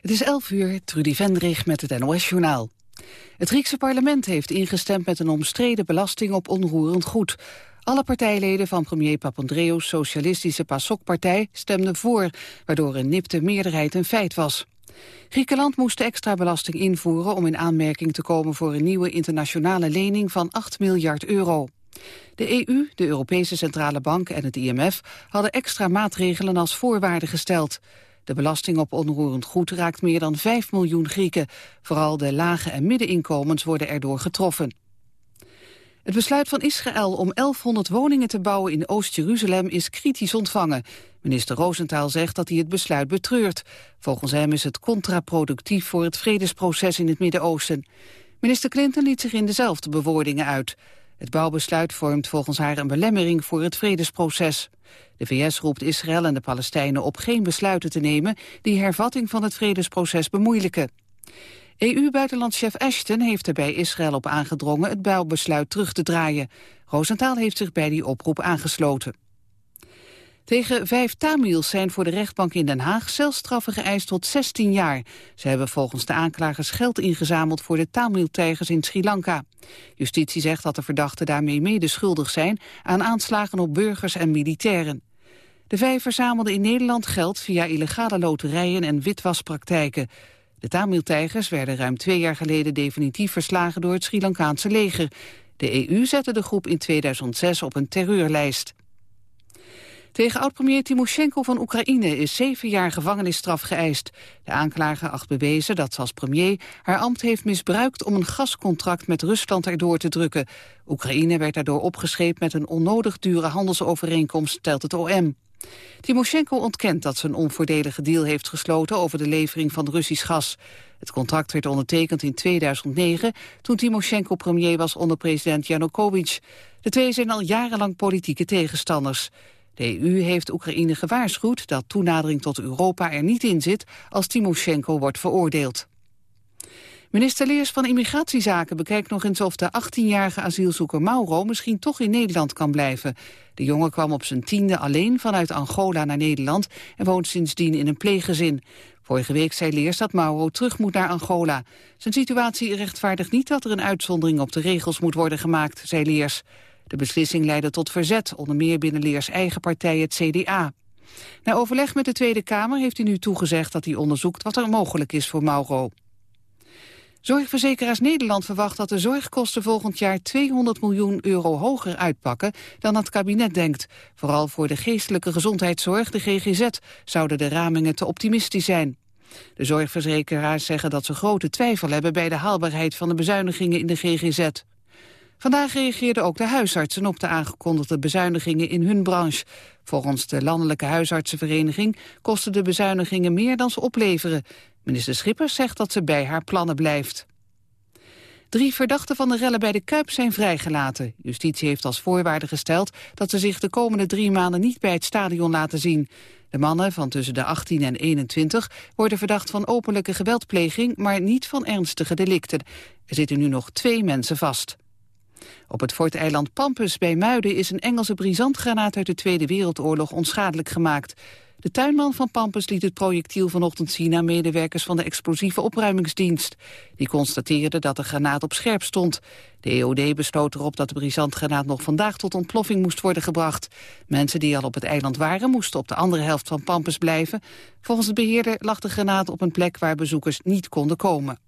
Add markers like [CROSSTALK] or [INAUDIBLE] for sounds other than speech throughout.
Het is 11 uur, Trudy Vendrig met het NOS-journaal. Het Griekse parlement heeft ingestemd met een omstreden belasting op onroerend goed. Alle partijleden van premier Papandreou's socialistische PASOK-partij stemden voor, waardoor een nipte meerderheid een feit was. Griekenland moest extra belasting invoeren om in aanmerking te komen voor een nieuwe internationale lening van 8 miljard euro. De EU, de Europese Centrale Bank en het IMF hadden extra maatregelen als voorwaarde gesteld. De belasting op onroerend goed raakt meer dan 5 miljoen Grieken. Vooral de lage en middeninkomens worden erdoor getroffen. Het besluit van Israël om 1100 woningen te bouwen in Oost-Jeruzalem is kritisch ontvangen. Minister Rosenthal zegt dat hij het besluit betreurt. Volgens hem is het contraproductief voor het vredesproces in het Midden-Oosten. Minister Clinton liet zich in dezelfde bewoordingen uit. Het bouwbesluit vormt volgens haar een belemmering voor het vredesproces. De VS roept Israël en de Palestijnen op geen besluiten te nemen die hervatting van het vredesproces bemoeilijken. EU-buitenlandchef Ashton heeft er bij Israël op aangedrongen het bouwbesluit terug te draaien. Rosenthal heeft zich bij die oproep aangesloten. Tegen vijf Tamils zijn voor de rechtbank in Den Haag celstraffen geëist tot 16 jaar. Ze hebben volgens de aanklagers geld ingezameld voor de Tamil-tijgers in Sri Lanka. Justitie zegt dat de verdachten daarmee mede schuldig zijn aan aanslagen op burgers en militairen. De vijf verzamelden in Nederland geld via illegale loterijen en witwaspraktijken. De Tamil-tijgers werden ruim twee jaar geleden definitief verslagen door het Sri Lankaanse leger. De EU zette de groep in 2006 op een terreurlijst. Tegen oud-premier Timoshenko van Oekraïne is zeven jaar gevangenisstraf geëist. De aanklager acht bewezen dat ze als premier haar ambt heeft misbruikt om een gascontract met Rusland erdoor te drukken. Oekraïne werd daardoor opgescheept met een onnodig dure handelsovereenkomst, telt het OM. Timoshenko ontkent dat ze een onvoordelige deal heeft gesloten over de levering van Russisch gas. Het contract werd ondertekend in 2009, toen Timoshenko premier was onder president Yanukovych. De twee zijn al jarenlang politieke tegenstanders. De EU heeft Oekraïne gewaarschuwd dat toenadering tot Europa er niet in zit als Timoshenko wordt veroordeeld. Minister Leers van Immigratiezaken bekijkt nog eens of de 18-jarige asielzoeker Mauro misschien toch in Nederland kan blijven. De jongen kwam op zijn tiende alleen vanuit Angola naar Nederland en woont sindsdien in een pleeggezin. Vorige week zei Leers dat Mauro terug moet naar Angola. Zijn situatie rechtvaardigt niet dat er een uitzondering op de regels moet worden gemaakt, zei Leers. De beslissing leidde tot verzet, onder meer binnen Leers eigen partij, het CDA. Na overleg met de Tweede Kamer heeft hij nu toegezegd dat hij onderzoekt wat er mogelijk is voor Mauro. Zorgverzekeraars Nederland verwacht dat de zorgkosten volgend jaar 200 miljoen euro hoger uitpakken dan het kabinet denkt. Vooral voor de geestelijke gezondheidszorg, de GGZ, zouden de ramingen te optimistisch zijn. De zorgverzekeraars zeggen dat ze grote twijfel hebben bij de haalbaarheid van de bezuinigingen in de GGZ. Vandaag reageerden ook de huisartsen op de aangekondigde bezuinigingen in hun branche. Volgens de Landelijke Huisartsenvereniging kosten de bezuinigingen meer dan ze opleveren. Minister Schippers zegt dat ze bij haar plannen blijft. Drie verdachten van de rellen bij de Kuip zijn vrijgelaten. Justitie heeft als voorwaarde gesteld dat ze zich de komende drie maanden niet bij het stadion laten zien. De mannen van tussen de 18 en 21 worden verdacht van openlijke geweldpleging, maar niet van ernstige delicten. Er zitten nu nog twee mensen vast. Op het forteiland Pampus bij Muiden is een Engelse brisantgranaat uit de Tweede Wereldoorlog onschadelijk gemaakt. De tuinman van Pampus liet het projectiel vanochtend zien aan medewerkers van de explosieve opruimingsdienst. Die constateerden dat de granaat op scherp stond. De EOD besloot erop dat de brisantgranaat nog vandaag tot ontploffing moest worden gebracht. Mensen die al op het eiland waren moesten op de andere helft van Pampus blijven. Volgens de beheerder lag de granaat op een plek waar bezoekers niet konden komen.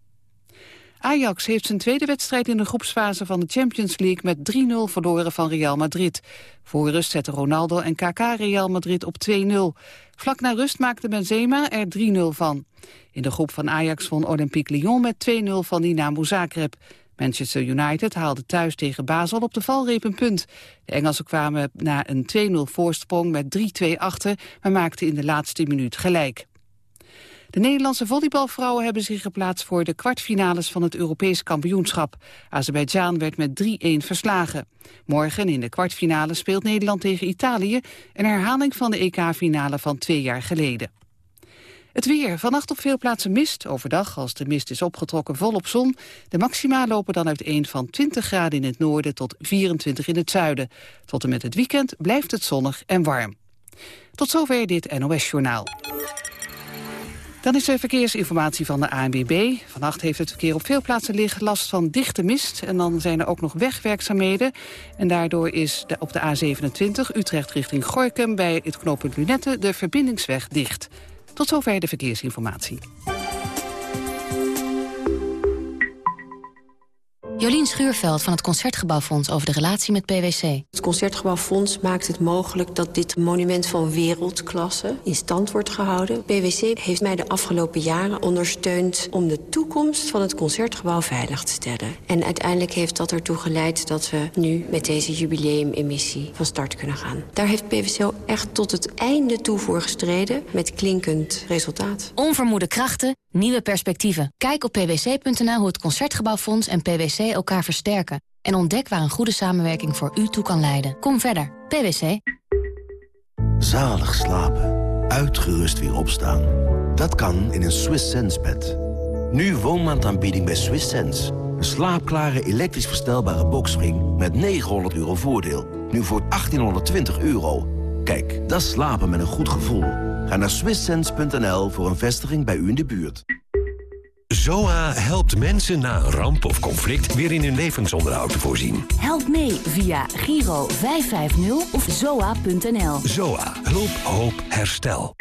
Ajax heeft zijn tweede wedstrijd in de groepsfase van de Champions League met 3-0 verloren van Real Madrid. Voor rust zetten Ronaldo en KK Real Madrid op 2-0. Vlak na rust maakte Benzema er 3-0 van. In de groep van Ajax won Olympique Lyon met 2-0 van Dynamo Zagreb. Manchester United haalde thuis tegen Basel op de valreep een punt. De Engelsen kwamen na een 2-0 voorsprong met 3-2 achter, maar maakten in de laatste minuut gelijk. De Nederlandse volleybalvrouwen hebben zich geplaatst voor de kwartfinales van het Europees kampioenschap. Azerbeidzjan werd met 3-1 verslagen. Morgen in de kwartfinale speelt Nederland tegen Italië, een herhaling van de EK-finale van twee jaar geleden. Het weer. Vannacht op veel plaatsen mist. Overdag, als de mist is opgetrokken, volop zon. De maxima lopen dan uiteen van 20 graden in het noorden tot 24 in het zuiden. Tot en met het weekend blijft het zonnig en warm. Tot zover dit NOS-journaal. Dan is er verkeersinformatie van de ANBB. Vannacht heeft het verkeer op veel plaatsen last van dichte mist. En dan zijn er ook nog wegwerkzaamheden. En daardoor is de, op de A27 Utrecht richting Gorkum... bij het knooppunt Lunette de verbindingsweg dicht. Tot zover de verkeersinformatie. Jolien Schuurveld van het Concertgebouwfonds over de relatie met PwC. Het Concertgebouwfonds maakt het mogelijk dat dit monument van wereldklasse in stand wordt gehouden. PwC heeft mij de afgelopen jaren ondersteund om de toekomst van het Concertgebouw veilig te stellen. En uiteindelijk heeft dat ertoe geleid dat we nu met deze jubileumemissie van start kunnen gaan. Daar heeft PwC echt tot het einde toe voor gestreden met klinkend resultaat. Onvermoede krachten, nieuwe perspectieven. Kijk op pwc.nl hoe het Concertgebouwfonds en PwC elkaar versterken. En ontdek waar een goede samenwerking voor u toe kan leiden. Kom verder. PwC. Zalig slapen. Uitgerust weer opstaan. Dat kan in een Swiss Sense bed. Nu woonmaandaanbieding bij Swiss Sense. Een slaapklare elektrisch verstelbare boxspring met 900 euro voordeel. Nu voor 1820 euro. Kijk, dat slapen met een goed gevoel. Ga naar swisssense.nl voor een vestiging bij u in de buurt. ZOA helpt mensen na een ramp of conflict weer in hun levensonderhoud te voorzien. Help mee via Giro 550 of zoa.nl. ZOA. Hulp, hoop, herstel.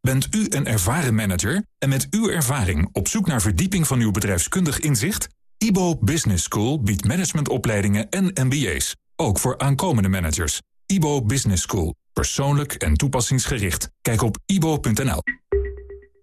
Bent u een ervaren manager en met uw ervaring op zoek naar verdieping van uw bedrijfskundig inzicht? IBO Business School biedt managementopleidingen en MBA's, ook voor aankomende managers. IBO Business School, persoonlijk en toepassingsgericht. Kijk op ibo.nl.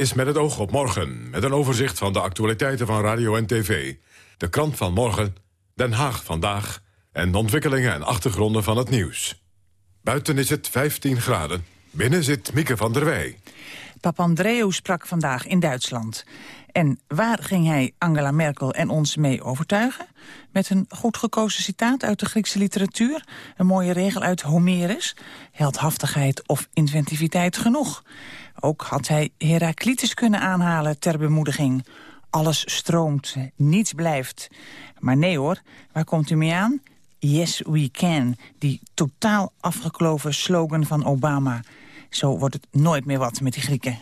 Is met het oog op morgen, met een overzicht van de actualiteiten van radio en tv. De krant van morgen, Den Haag vandaag... en de ontwikkelingen en achtergronden van het nieuws. Buiten is het 15 graden, binnen zit Mieke van der Wij. Papandreou sprak vandaag in Duitsland. En waar ging hij Angela Merkel en ons mee overtuigen? Met een goed gekozen citaat uit de Griekse literatuur? Een mooie regel uit Homerus? Heldhaftigheid of inventiviteit genoeg? Ook had hij Heraclitus kunnen aanhalen ter bemoediging. Alles stroomt, niets blijft. Maar nee hoor, waar komt u mee aan? Yes, we can, die totaal afgekloven slogan van Obama. Zo wordt het nooit meer wat met die Grieken.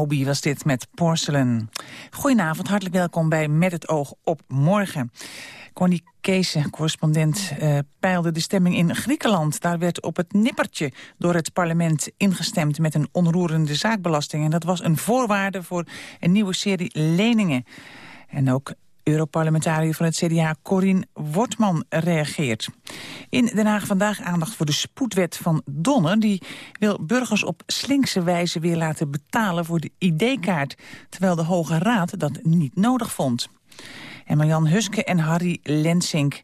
Moby was dit met Porcelain. Goedenavond, hartelijk welkom bij Met het oog op morgen. Connie Kees, correspondent, uh, peilde de stemming in Griekenland. Daar werd op het nippertje door het parlement ingestemd met een onroerende zaakbelasting. En dat was een voorwaarde voor een nieuwe serie leningen. En ook Europarlementariër van het CDA Corine Wortman reageert. In Den Haag vandaag aandacht voor de spoedwet van Donner. Die wil burgers op slinkse wijze weer laten betalen voor de ID-kaart. Terwijl de Hoge Raad dat niet nodig vond. En Marjan Huske en Harry Lensink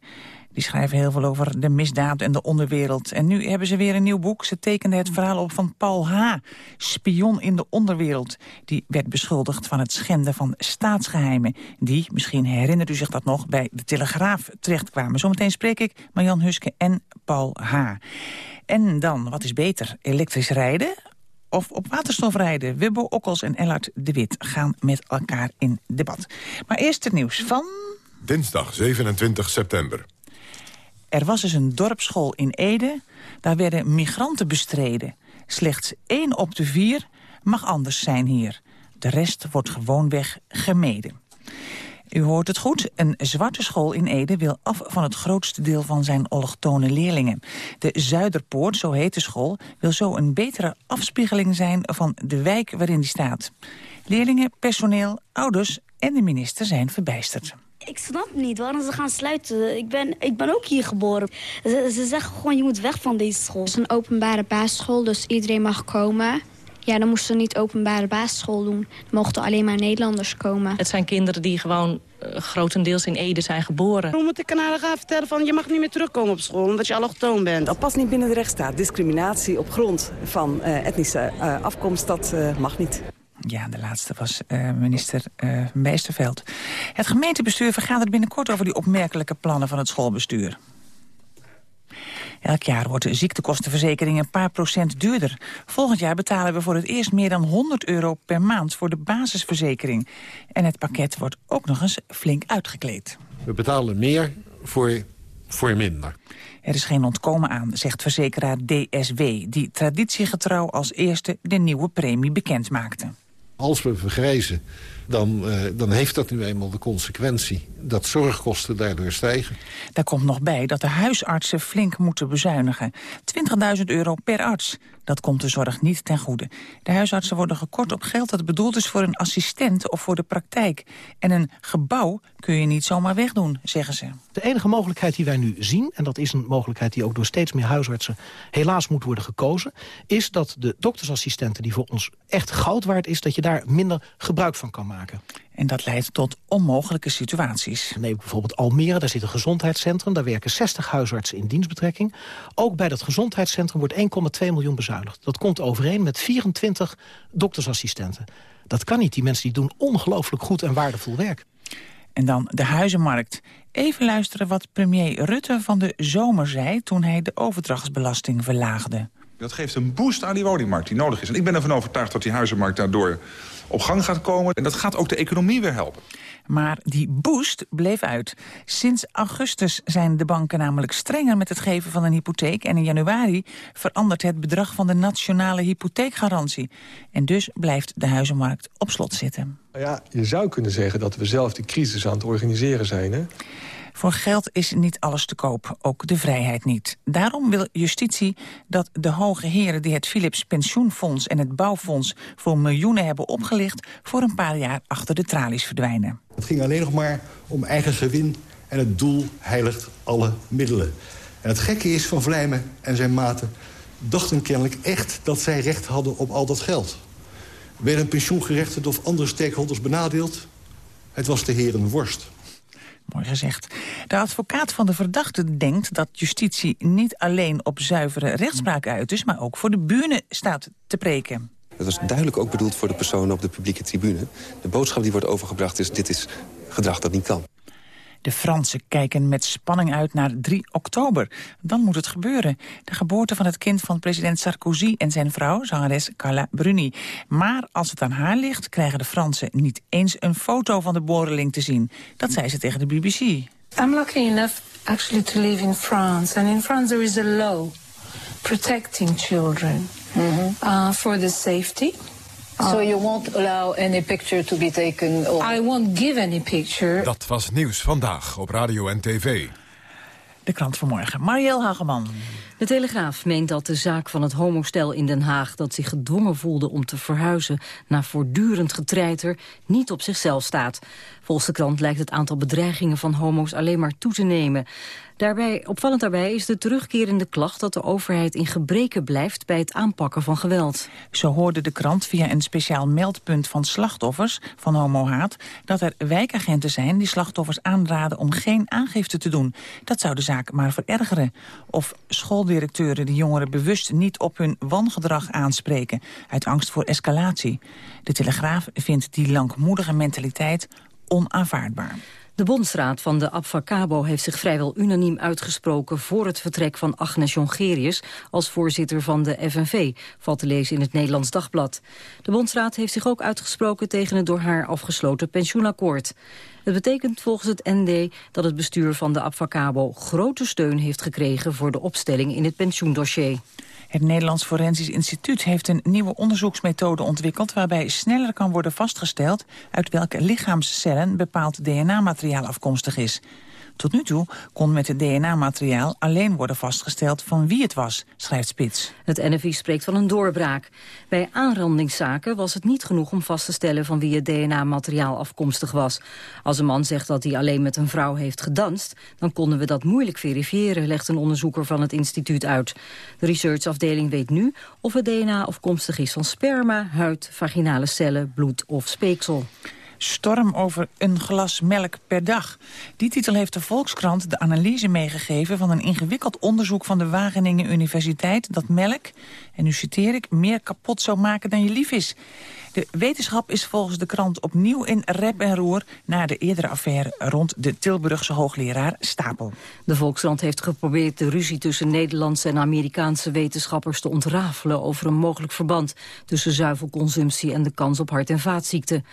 die schrijven heel veel over de misdaad en de onderwereld. En nu hebben ze weer een nieuw boek. Ze tekenden het verhaal op van Paul H., spion in de onderwereld. Die werd beschuldigd van het schenden van staatsgeheimen. Die, misschien herinnert u zich dat nog, bij de Telegraaf terechtkwamen. Zometeen spreek ik Marjan Huske en Paul H. En dan, wat is beter, elektrisch rijden of op waterstof rijden? Wibbo Okkels en Ellard de Wit gaan met elkaar in debat. Maar eerst het nieuws van... Dinsdag 27 september. Er was dus een dorpsschool in Ede. Daar werden migranten bestreden. Slechts één op de vier mag anders zijn hier. De rest wordt gewoonweg gemeden. U hoort het goed, een zwarte school in Ede wil af van het grootste deel van zijn allochtone leerlingen. De Zuiderpoort, zo heet de school, wil zo een betere afspiegeling zijn van de wijk waarin die staat. Leerlingen, personeel, ouders en de minister zijn verbijsterd. Ik snap niet waarom ze gaan sluiten. Ik ben, ik ben ook hier geboren. Ze, ze zeggen gewoon, je moet weg van deze school. Het is een openbare basisschool, dus iedereen mag komen. Ja, dan moesten ze niet openbare basisschool doen. Dan mochten alleen maar Nederlanders komen. Het zijn kinderen die gewoon uh, grotendeels in Ede zijn geboren. Hoe moet ik aan gaan vertellen van je mag niet meer terugkomen op school omdat je allochtoon bent? Dat past niet binnen de rechtsstaat. Discriminatie op grond van uh, etnische uh, afkomst, dat mag niet. Ja, de laatste was uh, minister uh, Meesterveld. Het gemeentebestuur vergadert binnenkort over die opmerkelijke plannen van het schoolbestuur. Elk jaar wordt de ziektekostenverzekering een paar procent duurder. Volgend jaar betalen we voor het eerst meer dan 100 euro per maand voor de basisverzekering. En het pakket wordt ook nog eens flink uitgekleed. We betalen meer voor, voor minder. Er is geen ontkomen aan, zegt verzekeraar DSW... die traditiegetrouw als eerste de nieuwe premie bekend maakte. Als we vergrijzen, dan, uh, dan heeft dat nu eenmaal de consequentie dat zorgkosten daardoor stijgen. Daar komt nog bij dat de huisartsen flink moeten bezuinigen. 20.000 euro per arts. Dat komt de zorg niet ten goede. De huisartsen worden gekort op geld dat bedoeld is voor een assistent of voor de praktijk. En een gebouw kun je niet zomaar wegdoen, zeggen ze. De enige mogelijkheid die wij nu zien, en dat is een mogelijkheid die ook door steeds meer huisartsen helaas moet worden gekozen, is dat de doktersassistenten die voor ons echt goud waard is, dat je daar minder gebruik van kan maken. Maken. En dat leidt tot onmogelijke situaties. Neem bijvoorbeeld Almere, daar zit een gezondheidscentrum. Daar werken 60 huisartsen in dienstbetrekking. Ook bij dat gezondheidscentrum wordt 1,2 miljoen bezuinigd. Dat komt overeen met 24 doktersassistenten. Dat kan niet. Die mensen die doen ongelooflijk goed en waardevol werk. En dan de huizenmarkt. Even luisteren wat premier Rutte van de zomer zei... toen hij de overdrachtsbelasting verlaagde. Dat geeft een boost aan die woningmarkt die nodig is. En ik ben ervan overtuigd dat die huizenmarkt daardoor op gang gaat komen. En dat gaat ook de economie weer helpen. Maar die boost bleef uit. Sinds augustus zijn de banken namelijk strenger met het geven van een hypotheek... en in januari verandert het bedrag van de nationale hypotheekgarantie. En dus blijft de huizenmarkt op slot zitten. Nou ja, je zou kunnen zeggen dat we zelf de crisis aan het organiseren zijn. Hè? Voor geld is niet alles te koop, ook de vrijheid niet. Daarom wil justitie dat de hoge heren die het Philips Pensioenfonds en het Bouwfonds voor miljoenen hebben opgelicht, voor een paar jaar achter de tralies verdwijnen. Het ging alleen nog maar om eigen gewin en het doel heiligt alle middelen. En het gekke is van Vlijmen en zijn maten dachten kennelijk echt dat zij recht hadden op al dat geld. Werden pensioengerechtigden of andere stakeholders benadeeld? Het was de heren worst. Mooi gezegd. De advocaat van de verdachte denkt dat justitie niet alleen op zuivere rechtspraak uit is... maar ook voor de bühne staat te preken. Dat was duidelijk ook bedoeld voor de personen op de publieke tribune. De boodschap die wordt overgebracht is, dit is gedrag dat niet kan. De Fransen kijken met spanning uit naar 3 oktober. Dan moet het gebeuren. De geboorte van het kind van president Sarkozy en zijn vrouw, zangeres Carla Bruni. Maar als het aan haar ligt, krijgen de Fransen niet eens een foto van de boreling te zien. Dat zei ze tegen de BBC. I'm lucky enough actually to live in France. And in France there is a law protecting children mm -hmm. uh, for the safety. So you won't allow any picture to be taken? Or... I won't give any picture. Dat was nieuws vandaag op radio en tv. De krant vanmorgen. Marielle Hageman. De Telegraaf meent dat de zaak van het homostel in Den Haag... dat zich gedwongen voelde om te verhuizen na voortdurend getreiter... niet op zichzelf staat. Volgens de krant lijkt het aantal bedreigingen van homo's alleen maar toe te nemen. Daarbij, opvallend daarbij is de terugkerende klacht dat de overheid in gebreken blijft bij het aanpakken van geweld. Zo hoorde de krant via een speciaal meldpunt van slachtoffers van homohaat dat er wijkagenten zijn die slachtoffers aanraden om geen aangifte te doen. Dat zou de zaak maar verergeren. Of schooldirecteuren die jongeren bewust niet op hun wangedrag aanspreken uit angst voor escalatie. De Telegraaf vindt die langmoedige mentaliteit onaanvaardbaar. De bondsraad van de Abfacabo heeft zich vrijwel unaniem uitgesproken... voor het vertrek van Agnes Jongerius als voorzitter van de FNV... valt te lezen in het Nederlands Dagblad. De bondsraad heeft zich ook uitgesproken tegen het door haar afgesloten pensioenakkoord. Het betekent volgens het ND dat het bestuur van de Abfacabo... grote steun heeft gekregen voor de opstelling in het pensioendossier. Het Nederlands Forensisch Instituut heeft een nieuwe onderzoeksmethode ontwikkeld... waarbij sneller kan worden vastgesteld uit welke lichaamscellen bepaald DNA-materiaal afkomstig is. Tot nu toe kon met het DNA-materiaal alleen worden vastgesteld van wie het was, schrijft Spits. Het NFI spreekt van een doorbraak. Bij aanrandingszaken was het niet genoeg om vast te stellen van wie het DNA-materiaal afkomstig was. Als een man zegt dat hij alleen met een vrouw heeft gedanst, dan konden we dat moeilijk verifiëren, legt een onderzoeker van het instituut uit. De researchafdeling weet nu of het DNA afkomstig is van sperma, huid, vaginale cellen, bloed of speeksel. Storm over een glas melk per dag. Die titel heeft de Volkskrant de analyse meegegeven... van een ingewikkeld onderzoek van de Wageningen Universiteit... dat melk, en nu citeer ik, meer kapot zou maken dan je lief is. De wetenschap is volgens de krant opnieuw in rep en roer... na de eerdere affaire rond de Tilburgse hoogleraar Stapel. De Volkskrant heeft geprobeerd de ruzie tussen Nederlandse en Amerikaanse wetenschappers te ontrafelen... over een mogelijk verband tussen zuivelconsumptie en de kans op hart- en vaatziekten.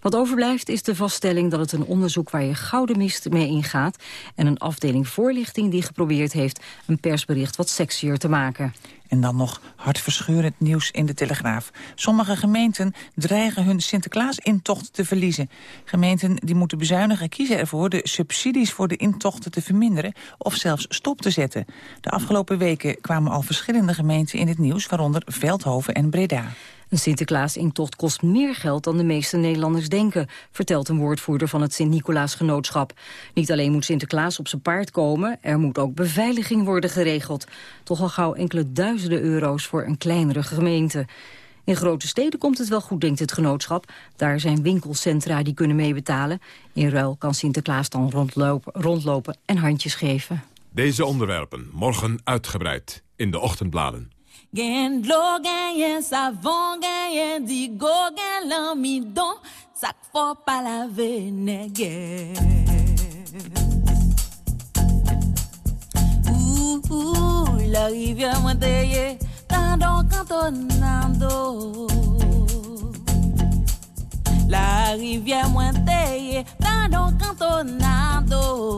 Wat overblijft is de vaststelling dat het een onderzoek waar je gouden mist mee ingaat... en een afdeling voorlichting die geprobeerd heeft een persbericht wat sexier te maken. En dan nog hartverscheurend nieuws in de Telegraaf. Sommige gemeenten dreigen hun Sinterklaas-intocht te verliezen. Gemeenten die moeten bezuinigen kiezen ervoor de subsidies voor de intochten te verminderen of zelfs stop te zetten. De afgelopen weken kwamen al verschillende gemeenten in het nieuws, waaronder Veldhoven en Breda. Een Sinterklaas-intocht kost meer geld dan de meeste Nederlanders denken, vertelt een woordvoerder van het Sint-Nicolaas-genootschap. Niet alleen moet Sinterklaas op zijn paard komen, er moet ook beveiliging worden geregeld. Toch al gauw enkele duizenden euro's voor een kleinere gemeente. In grote steden komt het wel goed, denkt het genootschap. Daar zijn winkelcentra die kunnen meebetalen. In ruil kan Sinterklaas dan rondlopen, rondlopen en handjes geven. Deze onderwerpen morgen uitgebreid in de ochtendbladen. Gen l'eau, gen savon, gen digo, gen l'amidon, sac faut pas laver, nègre. Ouh, ouh, la rivière m'enteye, tando cantonando. La rivière m'enteye, tando cantonando.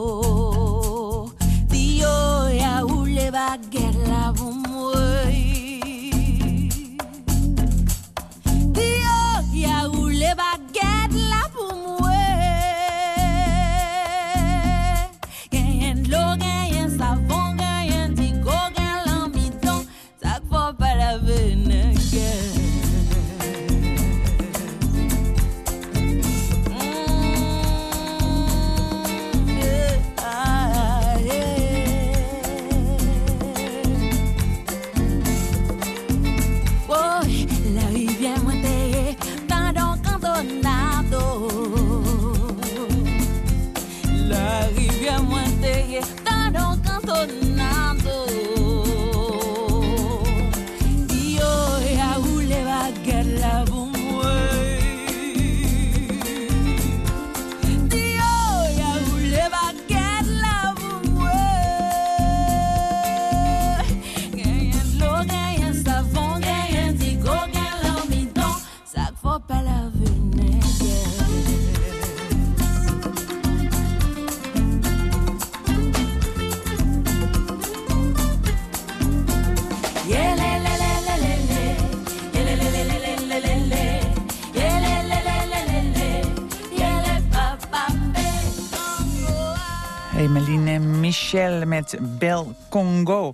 Met Bel Congo.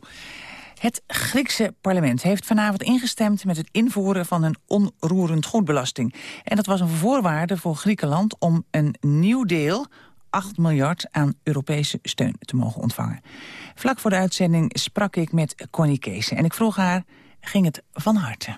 Het Griekse parlement heeft vanavond ingestemd met het invoeren van een onroerend goedbelasting. En dat was een voorwaarde voor Griekenland om een nieuw deel, 8 miljard, aan Europese steun te mogen ontvangen. Vlak voor de uitzending sprak ik met Connie Kees en ik vroeg haar, ging het van harte?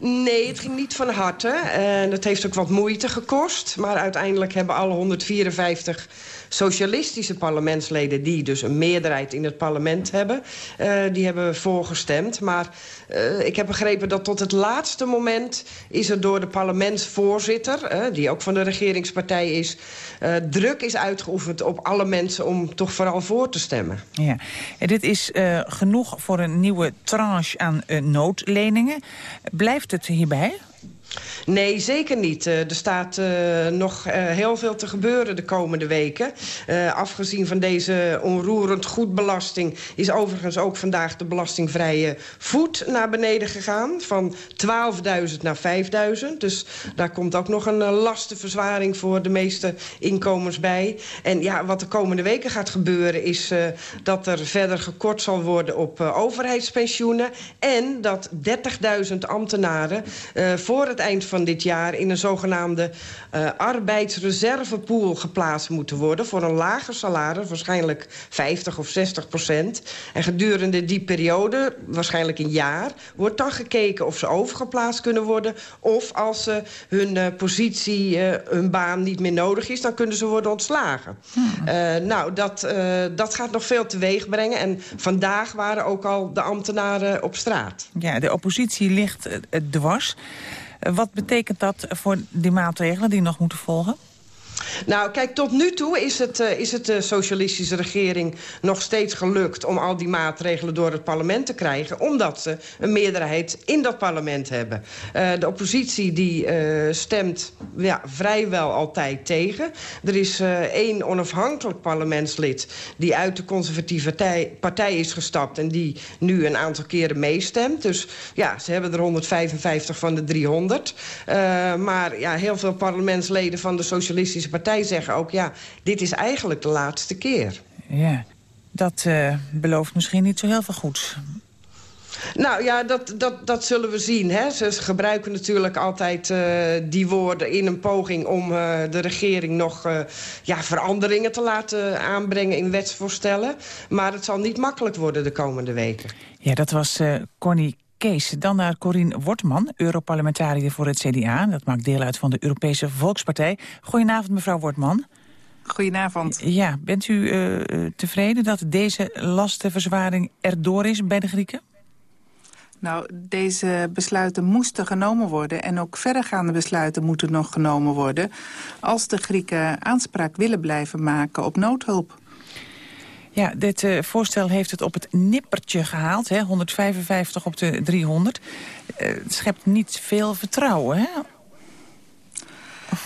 Nee, het ging niet van harte. En het heeft ook wat moeite gekost. Maar uiteindelijk hebben alle 154 socialistische parlementsleden... die dus een meerderheid in het parlement hebben... Uh, die hebben voorgestemd. Maar uh, ik heb begrepen dat tot het laatste moment... is er door de parlementsvoorzitter, uh, die ook van de regeringspartij is... druk is uitgeoefend op alle mensen om toch vooral voor te stemmen. Ja, en dit is genoeg voor een nieuwe tranche aan noodleningen. Blijft het hierbij? Nee, zeker niet. Uh, er staat uh, nog uh, heel veel te gebeuren de komende weken. afgezien van deze onroerend goedbelasting... is overigens ook vandaag de belastingvrije voet naar beneden gegaan. Van 12.000 naar 5.000. Dus daar komt ook nog een lastenverzwaring voor de meeste inkomens bij. En ja, wat de komende weken gaat gebeuren... is dat er verder gekort zal worden op overheidspensioenen... en dat 30.000 ambtenaren voor het eind van dit jaar in een zogenaamde uh, arbeidsreservepool geplaatst moeten worden... voor een lager salaris, waarschijnlijk 50 of 60 procent. En gedurende die periode, waarschijnlijk een jaar... wordt dan gekeken of ze overgeplaatst kunnen worden... of als ze hun uh, positie, uh, hun baan niet meer nodig is... dan kunnen ze worden ontslagen. Hmm. nou, dat, dat gaat nog veel teweeg brengen. En vandaag waren ook al de ambtenaren op straat. Ja, de oppositie ligt dwars. Wat betekent dat voor die maatregelen die nog moeten volgen? Nou, kijk, tot nu toe is het, uh, is het de socialistische regering nog steeds gelukt... om al die maatregelen door het parlement te krijgen... omdat ze een meerderheid in dat parlement hebben. Uh, de oppositie die uh, stemt ja, vrijwel altijd tegen. Er is één onafhankelijk parlementslid... die uit de conservatieve partij is gestapt... en die nu een aantal keren meestemt. Dus ja, ze hebben er 155 van de 300. maar ja, heel veel parlementsleden van de socialistische partij zeggen ook... ja, dit is eigenlijk de laatste keer. Ja, dat uh, belooft misschien niet zo heel veel goeds. Nou ja, dat, dat, dat zullen we zien. Hè. Ze gebruiken natuurlijk altijd uh, die woorden in een poging... om uh, de regering nog uh, ja, veranderingen te laten aanbrengen in wetsvoorstellen. Maar het zal niet makkelijk worden de komende weken. Ja, dat was Connie Kees. Dan naar Corine Wortman, Europarlementariër voor het CDA. Dat maakt deel uit van de Europese Volkspartij. Goedenavond, mevrouw Wortman. Goedenavond. Ja, bent u uh, tevreden dat deze lastenverzwaring erdoor is bij de Grieken? Nou, deze besluiten moesten genomen worden... en ook verdergaande besluiten moeten nog genomen worden... als de Grieken aanspraak willen blijven maken op noodhulp. Ja, dit uh, voorstel heeft het op het nippertje gehaald. Hè? 155 op de 300. Uh, het schept niet veel vertrouwen, hè?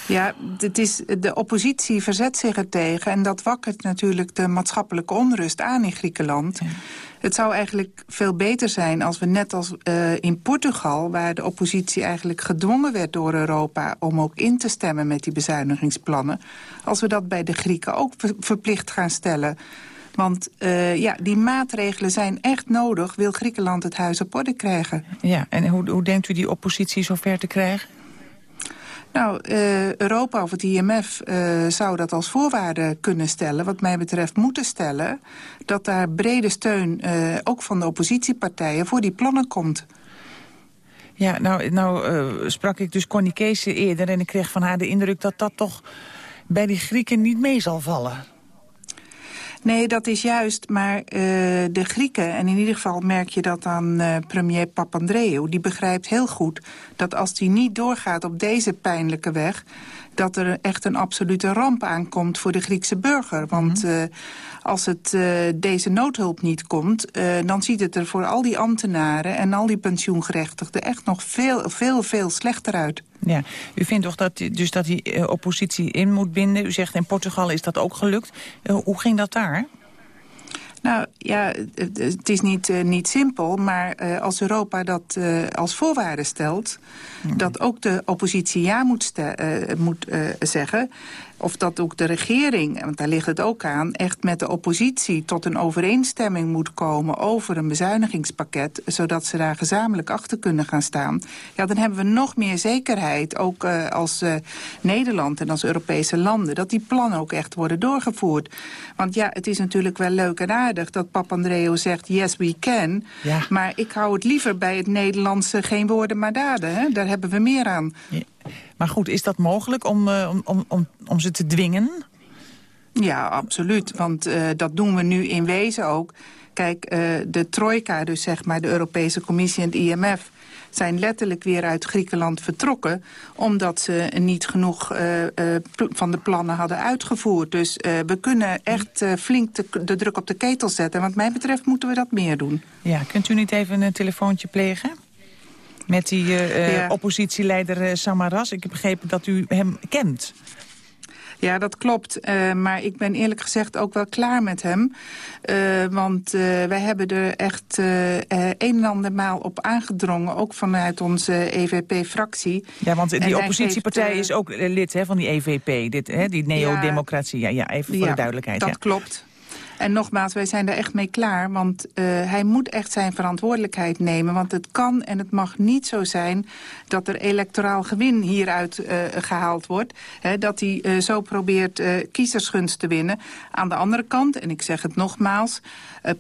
Ja, het is, de oppositie verzet zich er tegen... en dat wakkert natuurlijk de maatschappelijke onrust aan in Griekenland. Het zou eigenlijk veel beter zijn als we net als uh, in Portugal... waar de oppositie eigenlijk gedwongen werd door Europa... om ook in te stemmen met die bezuinigingsplannen... als we dat bij de Grieken ook verplicht gaan stellen... Want uh, ja, die maatregelen zijn echt nodig... wil Griekenland het huis op orde krijgen. Ja, en hoe, hoe denkt u die oppositie zover te krijgen? Nou, uh, Europa of het IMF uh, zou dat als voorwaarde kunnen stellen... wat mij betreft moeten stellen... dat daar brede steun, uh, ook van de oppositiepartijen... voor die plannen komt. Ja, nou, nou sprak ik dus Connie Kees eerder... en ik kreeg van haar de indruk dat dat toch bij die Grieken niet mee zal vallen. Nee, dat is juist. Maar uh, de Grieken, en in ieder geval merk je dat aan uh, premier Papandreou... die begrijpt heel goed dat als hij niet doorgaat op deze pijnlijke weg... dat er echt een absolute ramp aankomt voor de Griekse burger. Want uh, als het uh, deze noodhulp niet komt... Uh, dan ziet het er voor al die ambtenaren en al die pensioengerechtigden... echt nog veel, veel, veel slechter uit. Ja, u vindt toch dat, dus dat die oppositie in moet binden? U zegt in Portugal is dat ook gelukt. hoe ging dat daar? Nou ja, het is niet, uh, niet simpel, maar uh, als Europa dat uh, als voorwaarde stelt... Mm. dat ook de oppositie ja moet, moet zeggen of dat ook de regering, want daar ligt het ook aan... echt met de oppositie tot een overeenstemming moet komen... over een bezuinigingspakket, zodat ze daar gezamenlijk achter kunnen gaan staan. Ja, dan hebben we nog meer zekerheid, ook uh, als uh, Nederland en als Europese landen... dat die plannen ook echt worden doorgevoerd. Want ja, het is natuurlijk wel leuk en aardig dat Papandreou zegt... yes, we can, ja. maar ik hou het liever bij het Nederlandse geen woorden maar daden. Hè? Daar hebben we meer aan. Maar goed, is dat mogelijk om, uh, om, om, om ze te dwingen? Ja, absoluut. Want uh, dat doen we nu in wezen ook. Kijk, uh, de trojka, dus zeg maar de Europese Commissie en het IMF zijn letterlijk weer uit Griekenland vertrokken... omdat ze niet genoeg uh, uh, van de plannen hadden uitgevoerd. Dus uh, we kunnen echt flink de, de, druk op de ketel zetten. Wat mij betreft moeten we dat meer doen. Ja, kunt u niet even een telefoontje plegen? Met die uh, ja. oppositieleider uh, Samaras. Ik heb begrepen dat u hem kent. Ja, dat klopt. Uh, maar ik ben eerlijk gezegd ook wel klaar met hem. Uh, want uh, wij hebben er echt een en andermaal op aangedrongen. Ook vanuit onze EVP-fractie. Ja, want die oppositiepartij is ook lid hè, van die EVP. Dit, hè, die neodemocratie. Ja, ja, even voor ja, de duidelijkheid. dat ja. klopt. En nogmaals, wij zijn er echt mee klaar. Want uh, hij moet echt zijn verantwoordelijkheid nemen. Want het kan en het mag niet zo zijn dat er electoraal gewin hieruit uh, gehaald wordt. Hè, dat hij uh, zo probeert kiezersgunst te winnen. Aan de andere kant, en ik zeg het nogmaals...